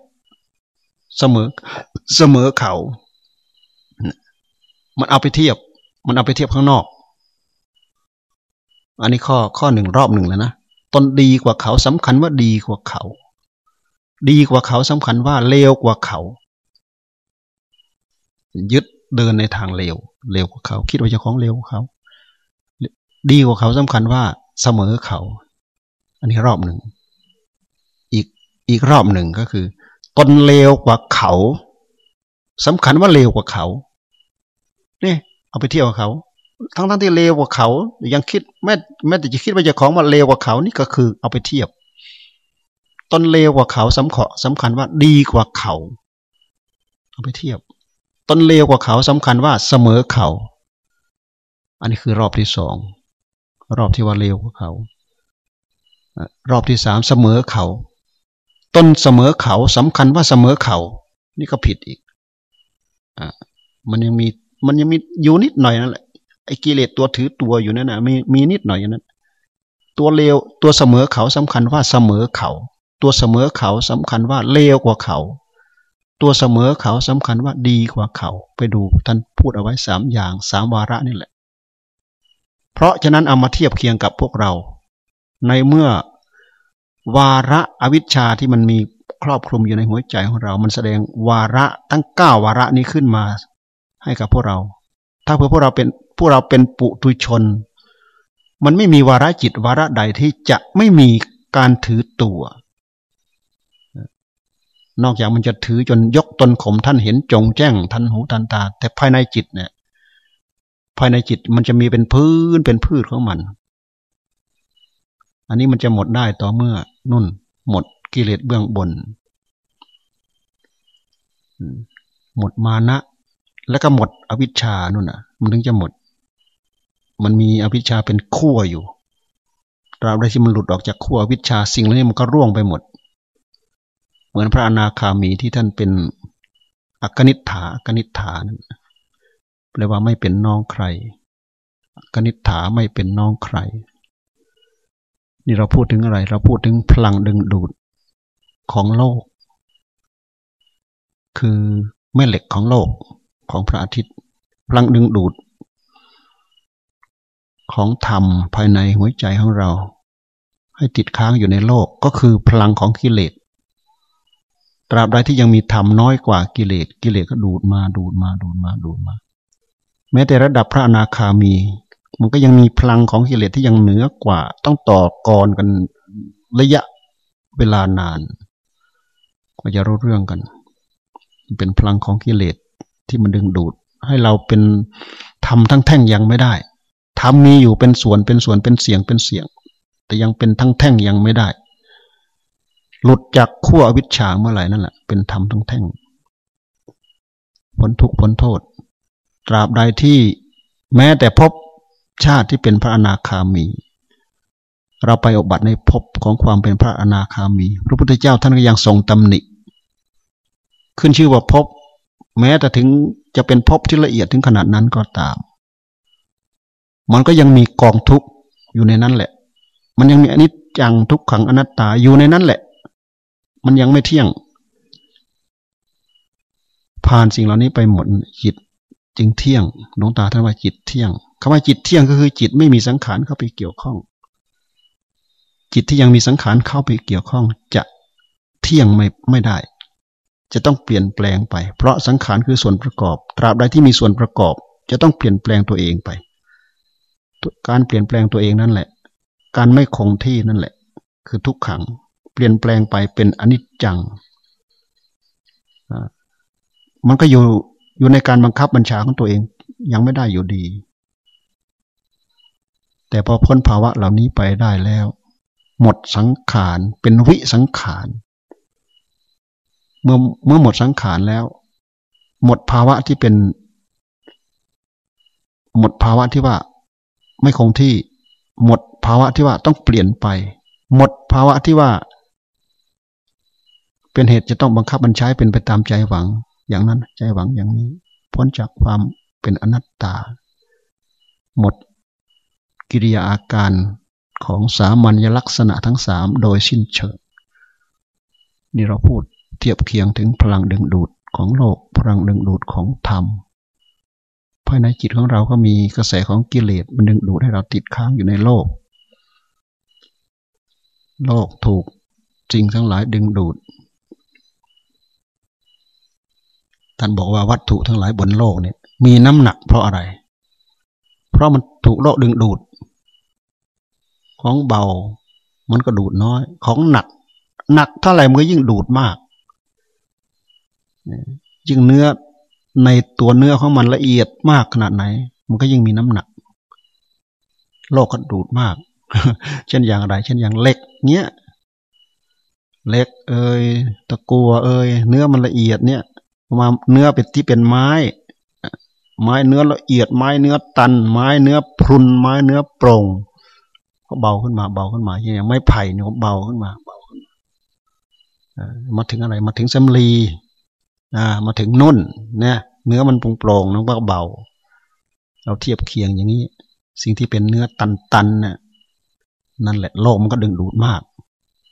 เสมอเสมอเขา มันเอาไปเทียบ มันเอาไปเทียบข้างนอก อันนี้ข้อข้อหนึ่งรอบหนึ่งแล้วนะตนดีกว่าเขาสำคัญว่าดีกว่าเขา ดีกว่าเขาสำคัญว่าเลวกว่าเขา ยึด เดินในทางเลวเลวกว่าเขา คิดว่าจะของเลวกว่าเขา ดีกว่าเขาสำคัญว่าเสมอเขา อันนี้รอบหนึ่ง อีกอีกรอบหนึ่งก็คือตนเลวกว่าเขาสำคัญว่าเลวกว่าเขาเนี่ยเอาไปเที่ยวกับเขา ทั้งทั้งที่เลวกว่าเขา ยังคิดแม้แม้แต่จะคิดว่าจะของมาเลวกว่าเขานี่ก็คือ เอาไปเทียบตนเลวกว่าเขาสำคัญสำคัญว่าดีกว่าเขา เอาไปเทียบ ตนเลวกว่าเขาสำคัญว่าเสมอเขา อันนี้คือรอบที่สอง รอบที่ว่าเลวกว่าเขา รอบที่สามเสมอเขาตนเสมอเขาสำคัญว่าเสมอเขา นี่ก็ผิดอีกอมันยังมีมันยังมีอยู่นิดหน่อยนั่นแหละไอ้กิเลสตัวถือตัวอยู่นั่นนะมีมีนิดหน่อยอย่างนั้น ตัวเลวตัวเสมอเขาสำคัญว่าเสมอเขา ตัวเสมอเขาสำคัญว่าเลวกว่าเขา ตัวเสมอเขาสำคัญว่าดีกว่าเขา ไปดูท่านพูดเอาไว้สามอย่างสามวาระนี่แหละ เพราะฉะนั้นเอามาเทียบเคียงกับพวกเรา ในเมื่อวาระอวิชชาที่มันมีครอบคลุมอยู่ในหัวใจของเรา มันแสดงวาระตั้งเก้าวาระนี้ขึ้นมา ให้กับพวกเรา ถ้าเพื่อพวกเราเป็นพวกเราเป็นปุถุชน มันไม่มีวาระจิตวาระใดที่จะไม่มีการถือตัว นอกจากมันจะถือจนยกตนข่มท่านเห็นจงแจ้งทันหูทันตา แต่ภายในจิตเนี่ยภายในจิตมันจะมีเป็นพื้นเป็นพืชของมัน อันนี้มันจะหมดได้ต่อเมื่อนุ่น หมดกิเลสเบื้องบน หมดมานะ แล้วก็หมดอวิชชานู่นน่ะ มันถึงจะหมด มันมีอวิชชาเป็นขั้วอยู่ตราบใดที่มันหลุดออกจากขั้วอวิชชาสิ่งเหล่านี้มันก็ร่วงไปหมด เหมือนพระอนาคามีที่ท่านเป็นอักนิฐาอักนิฐานั่นแปลว่าไม่เป็นน้องใครอักนิฐาไม่เป็นน้องใคร นี่เราพูดถึงอะไร เราพูดถึงพลังดึงดูดของโลก คือแม่เหล็กของโลกของพระอาทิตย์ พลังดึงดูด ของธรรมภายในหัวใจของเรา ให้ติดค้างอยู่ในโลกก็คือพลังของกิเลส ตราบใดที่ยังมีธรรมน้อยกว่ากิเลสกิเลสก็ดูดมาดูดมาดูดมาดูดมา แม้แต่ระดับพระอนาคามี มันก็ยังมีพลังของกิเลสที่ยังเหนือกว่า ต้องต่อกรกันระยะเวลานานกว่าจะรู้เรื่องกัน เป็นพลังของกิเลสที่มันดึงดูด ให้เราเป็นทำทั้งแท่งยังไม่ได้ทำมีอยู่เป็นส่วนเป็นส่วนเป็นเสียงเป็นเสียง แต่ยังเป็นทั้งแท่งยังไม่ได้ หลุดจากขั้ววิชาเมื่อไหร่นั่นแหละเป็นธรรมทั้งแท่งพ้นทุกข์พ้นโทษ ตราบใดที่แม้แต่พบชาติที่เป็นพระอนาคามี เราไปอบัติในภพของความเป็นพระอนาคามี พระพุทธเจ้าท่านก็ยังทรงตำหนิ ขึ้นชื่อว่าภพแม้แต่ถึงจะเป็นภพที่ละเอียดถึงขนาดนั้นก็ตาม มันก็ยังมีกองทุกข์อยู่ในนั้นแหละ มันยังมีอนิจจังทุกขังอนัตตาอยู่ในนั้นแหละ มันยังไม่เที่ยง ผ่านสิ่งเหล่านี้ไปหมดจิตจึงเที่ยงหลวงตาท่านว่าจิตเที่ยงคำว่าจิตเที่ยงก็คือจิตไม่มีสังขารเข้าไปเกี่ยวข้อง จิตที่ยังมีสังขารเข้าไปเกี่ยวข้อง จะเที่ยงไม่ไม่ได้ จะต้องเปลี่ยนแปลงไป เพราะสังขารคือส่วนประกอบ ตราบใดที่มีส่วนประกอบ จะต้องเปลี่ยนแปลงตัวเองไป การเปลี่ยนแปลงตัวเองนั่นแหละ การไม่คงที่นั่นแหละ คือทุกขัง ปลี่ยนแปลงไปเป็นอนิจจัง มันก็อยู่อยู่ในการบังคับบัญชาของตัวเองยังไม่ได้อยู่ดี แต่พอพ้นภาวะเหล่านี้ไปได้แล้ว หมดสังขารเป็นวิสังขารเมื่อเมื่อหมดสังขารแล้ว หมดภาวะที่เป็น หมดภาวะที่ว่าไม่คงที่ หมดภาวะที่ว่าต้องเปลี่ยนไป หมดภาวะที่ว่า เป็นเหตุจะต้องบังคับบัญชาเป็นไปตามใจหวัง อย่างนั้นใจหวังอย่างนี้ พ้นจากความเป็นอนัตตา หมดกิริยาอาการของสามัญลักษณะทั้งสามโดยสิ้นเชิงนี่เราพูดเทียบเคียงถึงพลังดึงดูดของโลกพลังดึงดูดของธรรมภายในจิตของเราก็มีกระแสของกิเลสมันดึงดูดให้เราติดค้างอยู่ในโลก โลกถูกจริงทั้งหลายดึงดูด ท่านบอกว่าวัตถุทั้งหลายบนโลกเนี่ย มีน้ำหนักเพราะอะไร เพราะมันถูกโลกดึงดูด ของเบา มันก็ดูดน้อย ของหนัก หนักเท่าไหร่มันก็ยิ่งดูดมากยิ่งเนื้อในตัวเนื้อของมันละเอียดมากขนาดไหน มันก็ยิ่งมีน้ำหนัก โลกก็ดูดมาก เช่นอย่างไร เช่นอย่างเล็กเนี้ยเล็ก เอ้ยตะกัวเอ้ยเนื้อมันละเอียดเนี่ย มาเนื้อเป็นที่เป็นไม้ ไม้เนื้อละเอียดไม้เนื้อตัน ไม้เนื้อพรุนไม้เนื้อโปร่งก็เบาขึ้นมาเบาขึ้นมาอย่างไม้ไผ่เนี่ยเบาขึ้นมาเบาขึ้นมาถึงอะไรมาถึงสำลีอ่ามาถึงนุ่นเนี่ยเนื้อมันโปร่งๆนั่นก็เบา เราเทียบเคียงอย่างนี้ สิ่งที่เป็นเนื้อตันๆน่ะนั่นแหละโลกมันก็ดึงดูดมาก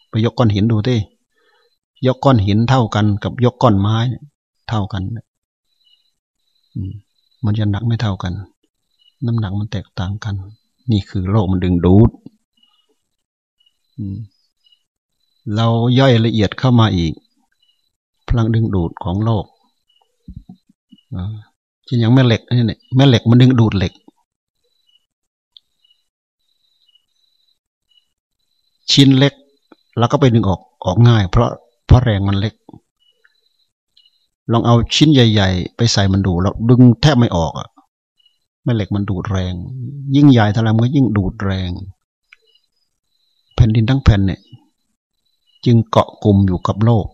ไปยกก้อนหินดูดิยกก้อนหินเท่ากันกับยกก้อนไม้ เท่ากันมันจะหนักไม่เท่ากัน น้ำหนักมันแตกต่างกัน นี่คือโลกมันดึงดูดเราย่อยละเอียดเข้ามาอีก พลังดึงดูดของโลกเช่นอย่างแม่เหล็กนี่เนี่ยแม่เหล็กมันดึงดูดเหล็ก ชิ้นเล็กเราก็ไปดึงออกออกง่าย เพราะเพราะแรงมันเล็ก ลองเอาชิ้นใหญ่ ๆ ไปใส่มันดูแล้วดึงแทบไม่ออกอะแม่เหล็กมันดูดแรง ยิ่งใหญ่เท่าไรมันก็ยิ่งดูดแรง แผ่นดินทั้งแผ่นเนี่ย จึงเกาะกลุ่มอยู่กับโลก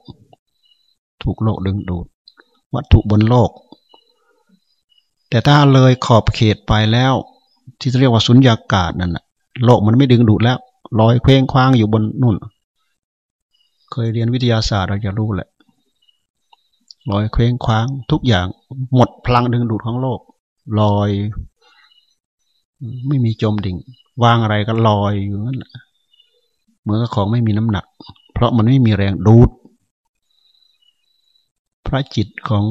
ถูกโลกดึงดูด วัตถุบนโลก แต่ถ้าเลยขอบเขตไปแล้ว ที่เรียกว่าสุญญากาศนั่นแหะโลกมันไม่ดึงดูดแล้วลอยเคว้งคว้างอยู่บนนู่น เคยเรียนวิทยาศาสตร์เราจะรู้แหละ ลอยเคว้งคว้าง ทุกอย่าง หมดพลังดึงดูดของโลก ลอย ไม่มีจมดิ่ง วางอะไรก็ลอยอยู่นั่นแหละเหมือนกับของไม่มีน้ำหนัก เพราะมันไม่มีแรงดูด พระจิตของ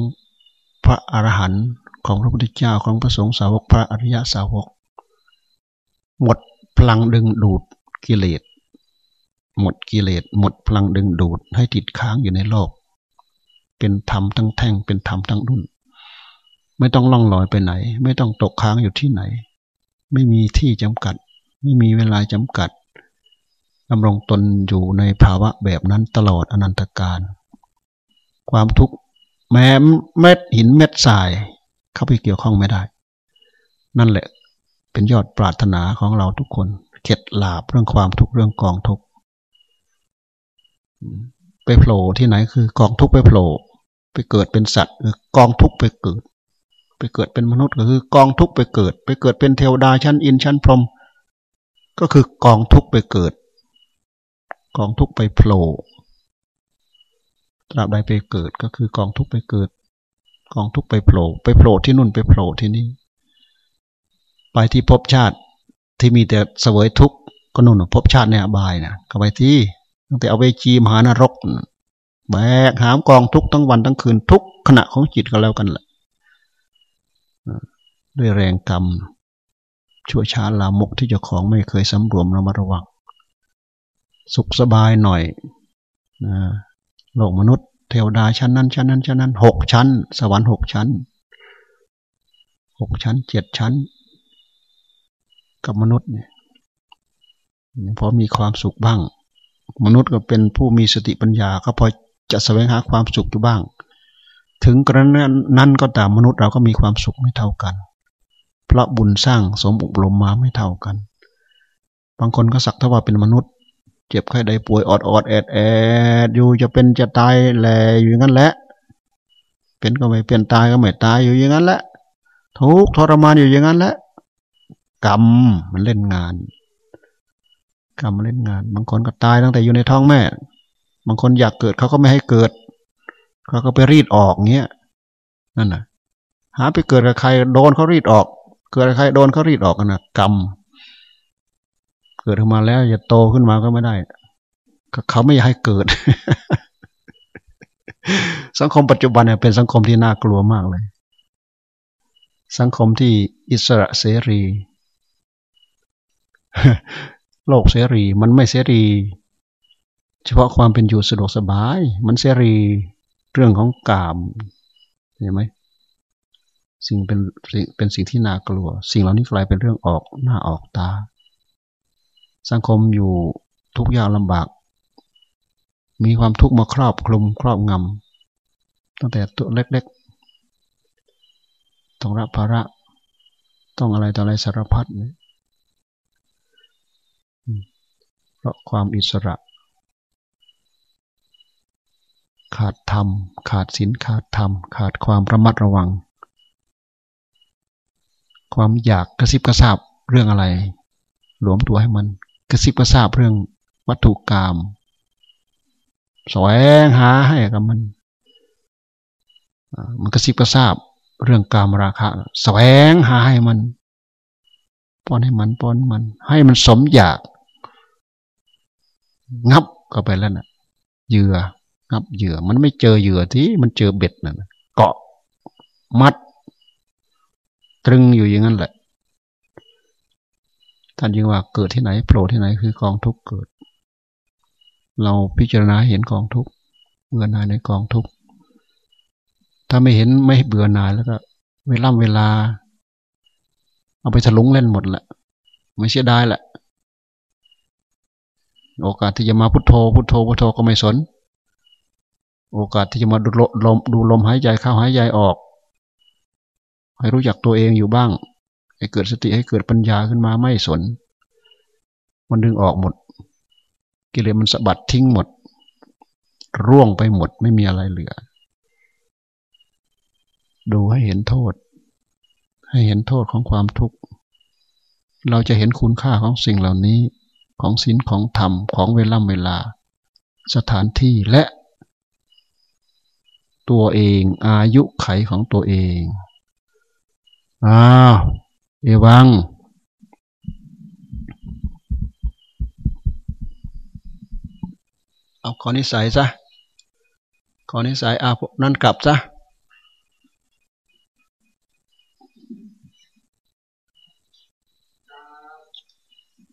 พระอรหันต์ของพระพุทธเจ้าของพระสงฆ์สาวกพระอริยสาวก หมดพลังดึงดูดกิเลสหมดกิเลสหมดพลังดึงดูดให้ติดค้างอยู่ในโลก เป็นธรรมทั้งแท่งเป็นธรรมทั้งรุ่น ไม่ต้องล่องลอยไปไหน ไม่ต้องตกค้างอยู่ที่ไหน ไม่มีที่จำกัด ไม่มีเวลาจำกัดดำรงตนอยู่ในภาวะแบบนั้นตลอดอนันตการ ความทุกข์แม้เม็ดหินเม็ดทราย เข้าไปเกี่ยวข้องไม่ได้ นั่นแหละเป็นยอดปรารถนาของเราทุกคน เข็ดหลาบเรื่องความทุกข์เรื่องกองทุกข์ไปโผล่ที่ไหนคือกองทุกข์ไปโผล่ ไปเกิดเป็นสัตว์คือกองทุกไปเกิด ไปเกิดเป็นมนุษย์ก็คือกองทุกไปเกิด ไปเกิดเป็นเทวดาชั้นอินชั้นพรหมก็คือกองทุกไปเกิด กองทุกไปโผล่ตราบใดไปเกิดก็คือกองทุกไปเกิด กองทุกไปโผล่ไปโผล่ที่นู่นไปโผล่ที่นี่ ไปที่ภพชาติที่มีแต่เสวยทุกข์ก็นู่นภพชาติในอบายนะก็ไปที่ตั้งแต่เอาไปจีมหานรก แบกหามกองทุกทั้งวันทั้งคืนทุกขณะของจิตก็แล้วกันแหละด้วยแรงกรรม ชั่วช้าลามกที่เจ้าของไม่เคยสำรวมระมัดระวัง สุขสบายหน่อยนะโลกมนุษย์ เทวดาชั้นนั้น ชั้นนั้นชั้นนั้นหกชั้น สวรรค์หกชั้นหกชั้นเจ็ดชั้น กับมนุษย์เนี่ยพอมีความสุขบ้าง มนุษย์ก็เป็นผู้มีสติปัญญาก็พอ จะแสวงหาความสุขอยู่บ้าง ถึงกระนั้นนั้นก็ตามมนุษย์เราก็มีความสุขไม่เท่ากัน เพราะบุญสร้างสมบุรมมาไม่เท่ากัน บางคนก็สักทว่าเป็นมนุษย์ เจ็บไข้ได้ป่วยอดอดแอดแอดอยู่จะเป็นจะตายแหลอยู่อย่างนั้นแหละ เป็นก็ไม่เป็นตายก็ไม่ตายอยู่อย่างนั้นแหละ ทุกทรมานอยู่อย่างนั้นแหละ กรรมมันเล่นงานกรรมเล่นงาน บางคนก็ตายตั้งแต่อยู่ในท้องแม่ บางคนอยากเกิดเขาก็ไม่ให้เกิดเขาก็ไปรีดออกเงี้ยนั่นน่ะ หาไปเกิดกับใครโดนเขารีดออก เกิดกับใครโดนเขารีดออกกันนะกรรมเกิดขึ้นมาแล้วจะโตขึ้นมาก็ไม่ได้เขาไม่อยากให้เกิด สังคมปัจจุบันเนี่ยเป็นสังคมที่น่ากลัวมากเลย สังคมที่อิสระเสรี โลกเสรีมันไม่เสรี เฉพาะความเป็นอยู่สะดวกสบาย มันเสรีเรื่องของกามเห็นไหมสิ่งเป็นเป็นสิ่งที่น่ากลัว สิ่งเหล่านี้กลายเป็นเรื่องออกหน้าออกตา สังคมอยู่ทุกยากลำบาก มีความทุกข์มาครอบคลุมครอบงำตั้งแต่ตัวเล็กๆต้องรับภาระ ต้องอะไรต่ออะไรสารพัดเนี่ยเพราะความอิสระ ขาดธรรม ขาดศีลขาดธรรม ขาดความระมัดระวัง ความอยากกระซิบกระซาบเรื่องอะไร หลวมตัวให้มันกระซิบกระซาบเรื่องวัตถุกรรมแสวงหาให้กับมัน มันกระซิบกระซาบเรื่องกามราคะแสวงหาให้มันป้อนให้มันป้อนมัน ให้มันสมอยาก งับก็ไปแล้วนะ่ะเหยื่อ งับเหยื่อ มันไม่เจอเหยื่อที่มันเจอเบ็ดนั่นเกาะมัด ตรึงอยู่อย่างนั้นแหละท่านยิงว่าเกิดที่ไหนโผล่ที่ไหนคือกองทุกเกิด เราพิจารณาเห็นกองทุกเบื่อหน่ายในกองทุกถ้าไม่เห็นไม่เบื่อหน่ายแล้วก็ เวลาเวลา เอาไปถลุงเล่นหมดแหละไม่เสียดายแหละโอกาสที่จะมาพุโทโธพุโทโธพุโทโธก็ไม่สน โอกาสที่จะมาดูลมดูลมหายใจเข้าหายใจออก ให้รู้จักตัวเองอยู่บ้าง ให้เกิดสติให้เกิดปัญญาขึ้นมาไม่สน มันดึงออกหมด กิเลสมันสะบัดทิ้งหมด ร่วงไปหมดไม่มีอะไรเหลือ ดูให้เห็นโทษ ให้เห็นโทษของความทุกข์ เราจะเห็นคุณค่าของสิ่งเหล่านี้ของศีลของธรรมของเวลาเวลา สถานที่และ ตัวเอง อายุไขของตัวเอง อ้าว เอวัง เอาขอนิสัยซะ ขอนิสัยอาพวกนั่นกลับซะ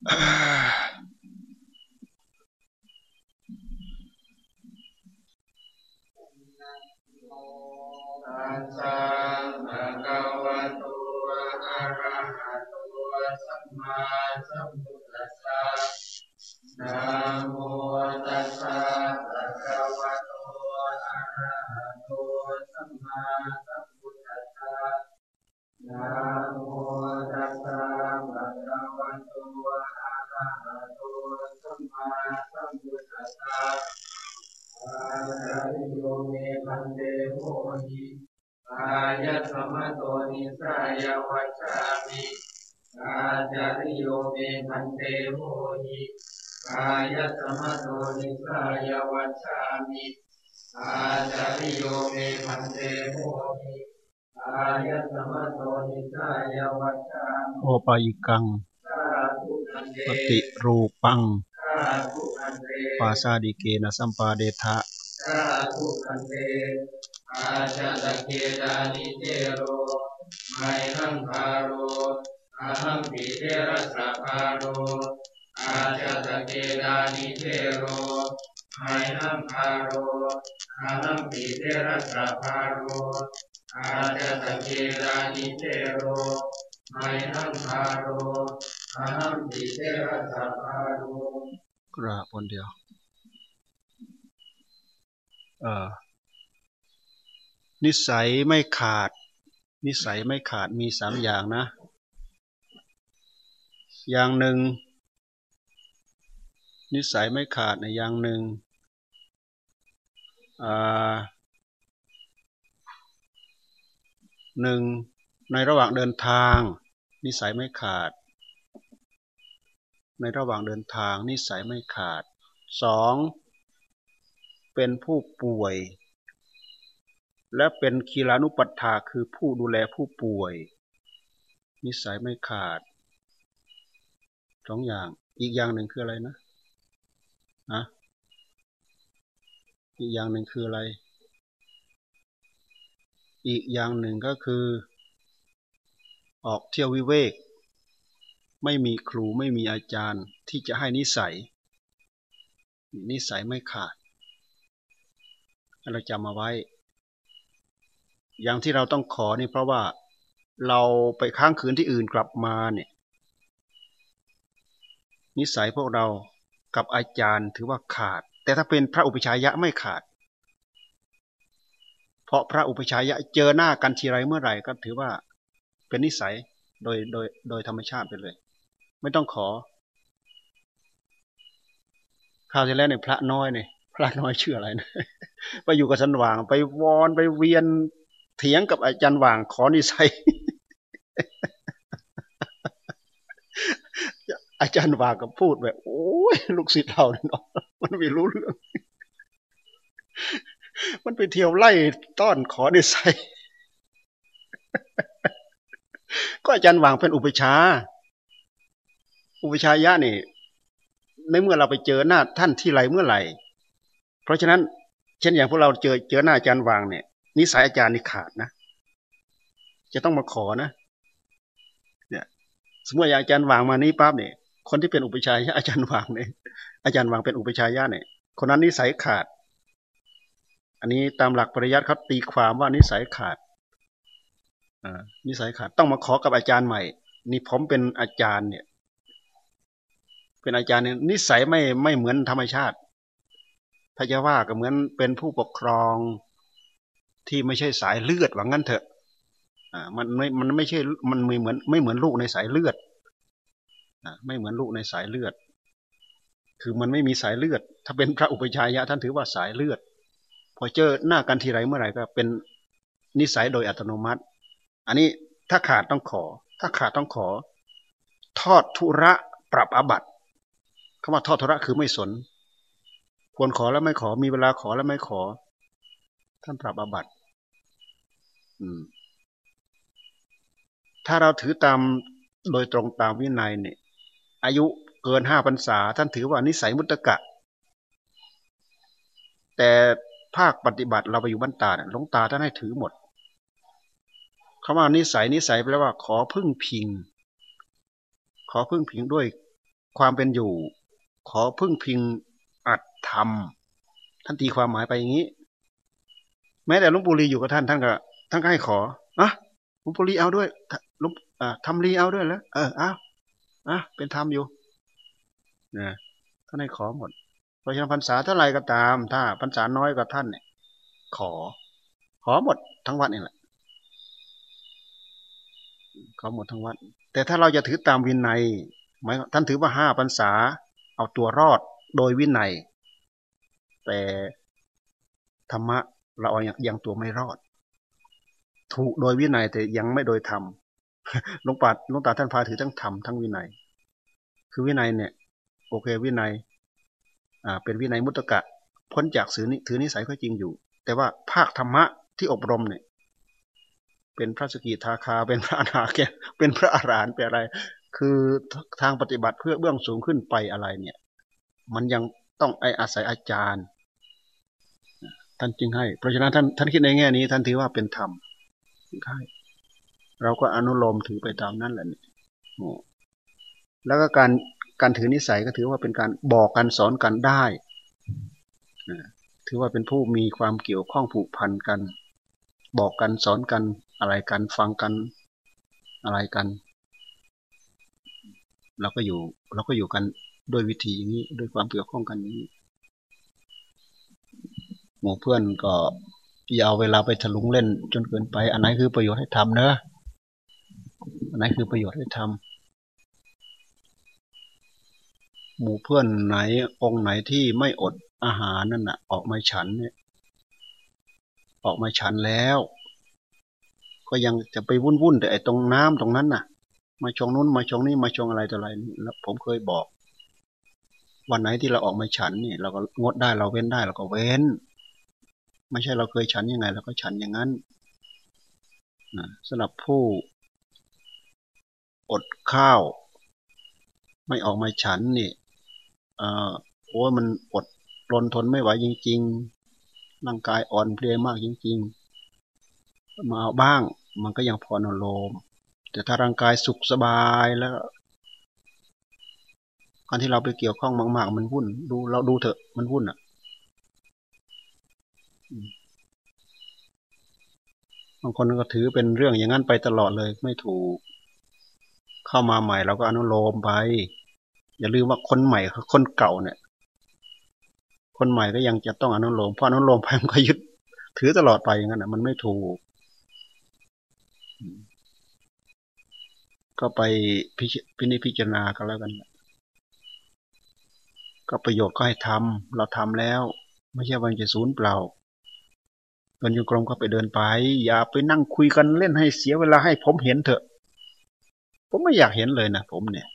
อ่า สัมภะคะวะอระหะโตสัมมาสัมพุทธัสสะ มโตนิสายวัชามิอาจาริโยเมพันเตโหหิอายะธรรมโตนิสายวัชามิอาจาริโยเมพันเตโหหิอายะธรรมโตนิสายวัชามิโอปายิกังปฏิรูปังปาซาดิเกนะสัมปาเดทะสาธุคันเต อาจาตะเกดานิเตโรไมหังคาโรอาหังปิเทระสะคาโรอาจาตะเกดานิเตโรไมหังคาโรอาหังปิเทระสะคาโรอาจาตะเกดานิเตโรไมหังคาโรอาหังปิเทระสะคาโรกราบคนเดียว เออ นิสัยไม่ขาด นิสัยไม่ขาดมีสามอย่างนะ อย่างหนึ่ง นิสัยไม่ขาดในอย่างหนึ่งหนึ่งในระหว่างเดินทาง นิสัยไม่ขาด ในระหว่างเดินทางนิสัยไม่ขาดสองเป็นผู้ป่วย และเป็นคีลานุปัฏฐาคือผู้ดูแลผู้ป่วย นิสัยไม่ขาดสองอย่าง อีกอย่างหนึ่งคืออะไรนะอะอีกอย่างหนึ่งคืออะไร อีกอย่างหนึ่งก็คือ ออกเที่ยววิเวก ไม่มีครูไม่มีอาจารย์ที่จะให้นิสัย นิสัยไม่ขาด เราจำมาไว้ อย่างที่เราต้องขอนี่เพราะว่าเราไปค้างคืนที่อื่นกลับมาเนี่ยนิสัยพวกเรากับอาจารย์ถือว่าขาด แต่ถ้าเป็นพระอุปชัยยะไม่ขาด เพราะพระอุปชัยยะเจอหน้ากันทีไรเมื่อไหร่ก็ถือว่าเป็นนิสัยโดยโดยโดยธรรมชาติไปเลย ไม่ต้องขอคราวที่แล้วเนี่ยพระน้อยเนี่ยพระน้อยชื่ออะไรนะไปอยู่กับสันว่างไปวอนไปเวียน เถียงกับอาจารย์ว่างขอนิสัย อาจารย์ว่างก็พูดแบบโอ้ยลูกศิษย์เราเนาะมันไม่รู้เรื่อง มันไปเที่ยวไล่ต้อนขอนิสัย ก็อาจารย์วางเป็นอุปชา อุปชายะนี่ในเมื่อเราไปเจอหน้าท่านที่ไรเมื่อไหร่ เพราะฉะนั้น เช่นอย่างพวกเราเจอเจอหน้าอาจารย์วางเนี่ย นิสัยอาจารย์นี่ขาดนะ จะต้องมาขอนะเนี่ยสมมติอย่างอาจารย์วางมานี้ปั๊บเนี่ย คนที่เป็นอุปชัยอาจารย์วางเนี่ยอาจารย์วางเป็นอุปชัยญาเนี่ย คนนั้นนิสัยขาด อันนี้ตามหลักปริยัติเขาตีความว่านิสัยขาดอ่านิสัยขาดต้องมาขอกับอาจารย์ใหม่ นี่ผมเป็นอาจารย์เนี่ย เป็นอาจารย์เนี่ยนิสัยไม่ไม่เหมือนธรรมชาติถ้าจะว่าก็เหมือนเป็นผู้ปกครอง ที่ไม่ใช่สายเลือดว่างั้นเถอะอ่ามันไม่มันไม่ใช่มันไม่เหมือนไม่เหมือนลูกในสายเลือดอ่าไม่เหมือนลูกในสายเลือด คือมันไม่มีสายเลือด ถ้าเป็นพระอุปชัยยะท่านถือว่าสายเลือด พอเจอหน้ากันทีไรเมื่อไหร่ก็เป็นนิสัยโดยอัตโนมัติ อันนี้ถ้าขาดต้องขอ ถ้าขาดต้องขอ ทอดทุระปรับอบัตคำว่าทอดทุระคือไม่สน ควรขอแล้วไม่ขอมีเวลาขอแล้วไม่ขอ ท่านปรับอาบัติถ้าเราถือตามโดยตรงตามวินัยเนี่ย อายุเกินห้าพรรษา ท่านถือว่านิสัยมุตตะแต่ภาคปฏิบัติเราไปอยู่บ้านตาเนี่ยลงตาท่านให้ถือหมดคาว่านิสัยนิสัยแปลว่าขอพึ่งพิง ขอพึ่งพิงด้วยความเป็นอยู่ ขอพึ่งพิงธรรม ท่านตีความหมายไปอย่างนี้ แม้แต่ลุงปุรีอยู่กับท่านท่านก็ท่านก็ให้ขออะลุงปุรีเอาด้วยลุงทำรีเอาด้วยแล้วเออเอาอะเป็นธรรมอยู่นะท่านให้ขอหมดเพราะฉะนั้นพรรษาเท่าไรก็ตาม ถ้าพรรษาน้อยกว่าท่านเนี่ย ขอ ขอหมดทั้งวัดนี่แหละขอหมดทั้งวัด แต่ถ้าเราจะถือตามวินัยท่านถือว่าห้าพรรษา เอาตัวรอดโดยวินัยแต่ธรรมะ เราเอายังตัวไม่รอด ถูกโดยวินัยแต่ยังไม่โดยธรรมหลวงปัดหลวงตาท่านพาถือทั้งธรรมทั้งวินัย คือวินัยเนี่ยโอเควินัยอ่าเป็นวินัยมุตตะพ้นจากสือนิถือนิสัยก็จริงอยู่ แต่ว่าภาคธรรมะที่อบรมเนี่ย เป็นพระสกิทาคาเป็นพระอนาแกเป็นพระอรหันต์เป็นอะไร คือทางปฏิบัติเพื่อเบื้องสูงขึ้นไปอะไรเนี่ย มันยังต้องไออาศัยอาจารย์ ท่านจึงให้ เพราะฉะนั้นท่านท่านคิดในแง่นี้ ท่านถือว่าเป็นธรรมใช่เราก็อนุโลมถือไปตามนั้นแหละนี่แล้วก็การการถือนิสัยก็ถือว่าเป็นการบอกกันสอนกันได้ถือว่าเป็นผู้มีความเกี่ยวข้องผูกพันกัน บอกกันสอนกันอะไรกันฟังกันอะไรกันเราก็อยู่เราก็อยู่กันด้วยวิธีอย่างนี้ด้วยความเกี่ยวข้องกันนี้ หมู่เพื่อนก็อย่าเอาเวลาไปถลุงเล่น จนเกินไป อันไหนคือประโยชน์ให้ทำเนอะอันไหนคือประโยชน์ให้ทำหมู่เพื่อนไหนองค์ไหนที่ไม่อดอาหารนั่นน่ะ ออกมาฉันเนี่ย ออกมาฉันแล้ว ก็ยังจะไปวุ่นวุ่นแต่ไอ้ตรงน้ำตรงนั้นน่ะ มาชงนู้นมาชงนี้มาชงอะไรต่ออะไรแล้วผมเคยบอกวันไหนที่เราออกมาฉันนี่เราก็งดได้เราเว้นได้เราก็เว้น ไม่ใช่เราเคยฉันยังไงเราก็ฉันอย่างนั้นนะสำหรับผู้อดข้าว ไม่ออกมาฉันนี่เออโอ้มันอดรนทนไม่ไหวจริง ๆ ร่างกายอ่อนเพลียมากจริง ๆ มาเอาบ้างมันก็ยังพอนโลม แต่ถ้าร่างกายสุขสบายแล้วการที่เราไปเกี่ยวข้องมาก ๆ มันวุ่น ดูเราดูเถอะมันวุ่นอะ บางคนก็ถือเป็นเรื่องอย่างนั้นไปตลอดเลยไม่ถูก เข้ามาใหม่เราก็อนุโลมไป อย่าลืมว่าคนใหม่คนเก่าเนี่ย คนใหม่ก็ยังจะต้องอนุโลมเพราะอนุโลมไปมันก็ยึดถือตลอดไปอย่างนั้นนะมันไม่ถูก ก็ไปพินิพิจารณากันแล้วกันก็ประโยชน์ก็ให้ทำเราทำแล้ว ไม่ใช่วันจะสูญเปล่า เดินโยกรมก็ไปเดินไป อย่าไปนั่งคุยกันเล่นให้เสียเวลาให้ผมเห็นเถอะ ผมไม่อยากเห็นเลยนะผมเนี่ย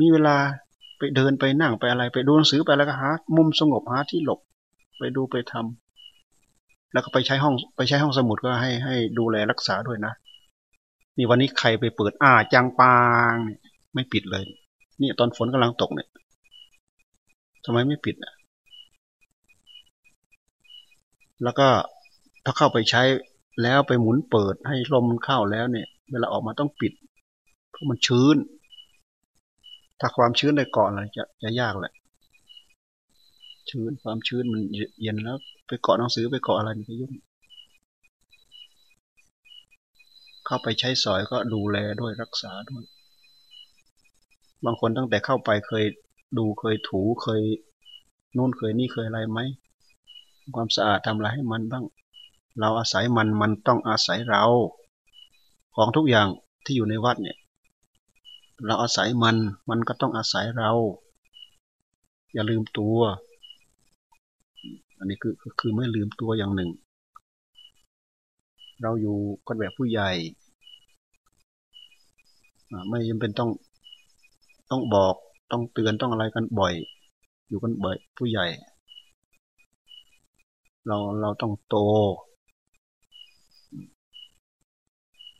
มีเวลาไปเดินไปนั่งไปอะไร ไปดูหนังสือไปแล้วก็หามุมสงบหาที่หลบ ไปดูไปทำแล้วก็ไปใช้ห้องไปใช้ห้องสมุดก็ให้ให้ดูแลรักษาด้วยนะนี่วันนี้ใครไปเปิดอ่าจังปางไม่ปิดเลย นี่ตอนฝนกำลังตกเนี่ยทำไมไม่ปิดอะ แล้วก็ถ้าเข้าไปใช้แล้วไปหมุนเปิดให้ลมมันเข้าแล้วเนี่ย เวลาออกมาต้องปิด เพราะมันชื้น ถ้าความชื้นในเกาะอะไรจะจะยากแหละ ชื้นความชื้นมันเย็นแล้ว ไปเกาะหนังสือไปเกาะอะไรมันก็ยุ่ง เข้าไปใช้สอยก็ดูแลด้วยรักษาด้วย บางคนตั้งแต่เข้าไปเคยดูเคยถูเคยนู่นเคยนี่เคยอะไรไหม ความสะอาดทำอะไรให้มันบ้าง เราอาศัยมันมันต้องอาศัยเรา ของทุกอย่างที่อยู่ในวัดเนี่ย เราอาศัยมันมันก็ต้องอาศัยเรา อย่าลืมตัว อันนี้คือคือไม่ลืมตัวอย่างหนึ่ง เราอยู่กันแบบผู้ใหญ่ไม่จำเป็นต้องต้องบอกต้องเตือนต้องอะไรกันบ่อย อยู่กันบ่อย ผู้ใหญ่ เราเราต้องโต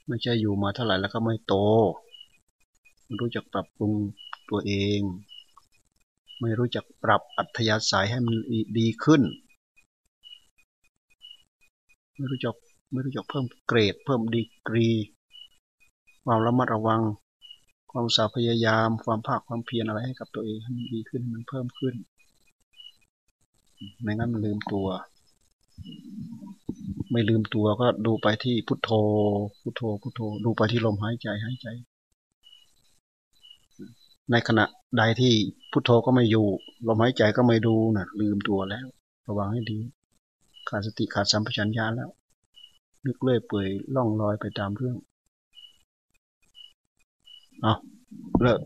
ไม่ใช่อยู่มาเท่าไหร่แล้วก็ไม่โต ไม่รู้จักปรับปรุงตัวเอง ไม่รู้จักปรับอัธยาศัยให้มันดีขึ้น ไม่รู้จักไม่รู้จักเพิ่มเกรด เพิ่มดีกรี ความระมัดระวัง ความสาพยายาม ความภาคความเพียรอะไรให้กับตัวเองให้มันดีขึ้นมันเพิ่มขึ้นไม่งั้นมันลืมตัว ไม่ลืมตัวก็ดูไปที่พุทโธ พุทโธ พุทโธ ดูไปที่ลมหายใจหายใจ ในขณะใดที่พุทโธก็ไม่อยู่ ลมหายใจก็ไม่ดูนะ่ะลืมตัวแล้ว ระวังให้ดี ขาดสติขาดสัมปชัญญะแล้วนึกเลื่อยเปื่อยล่องลอยไปตามเรื่อง เอาเลิก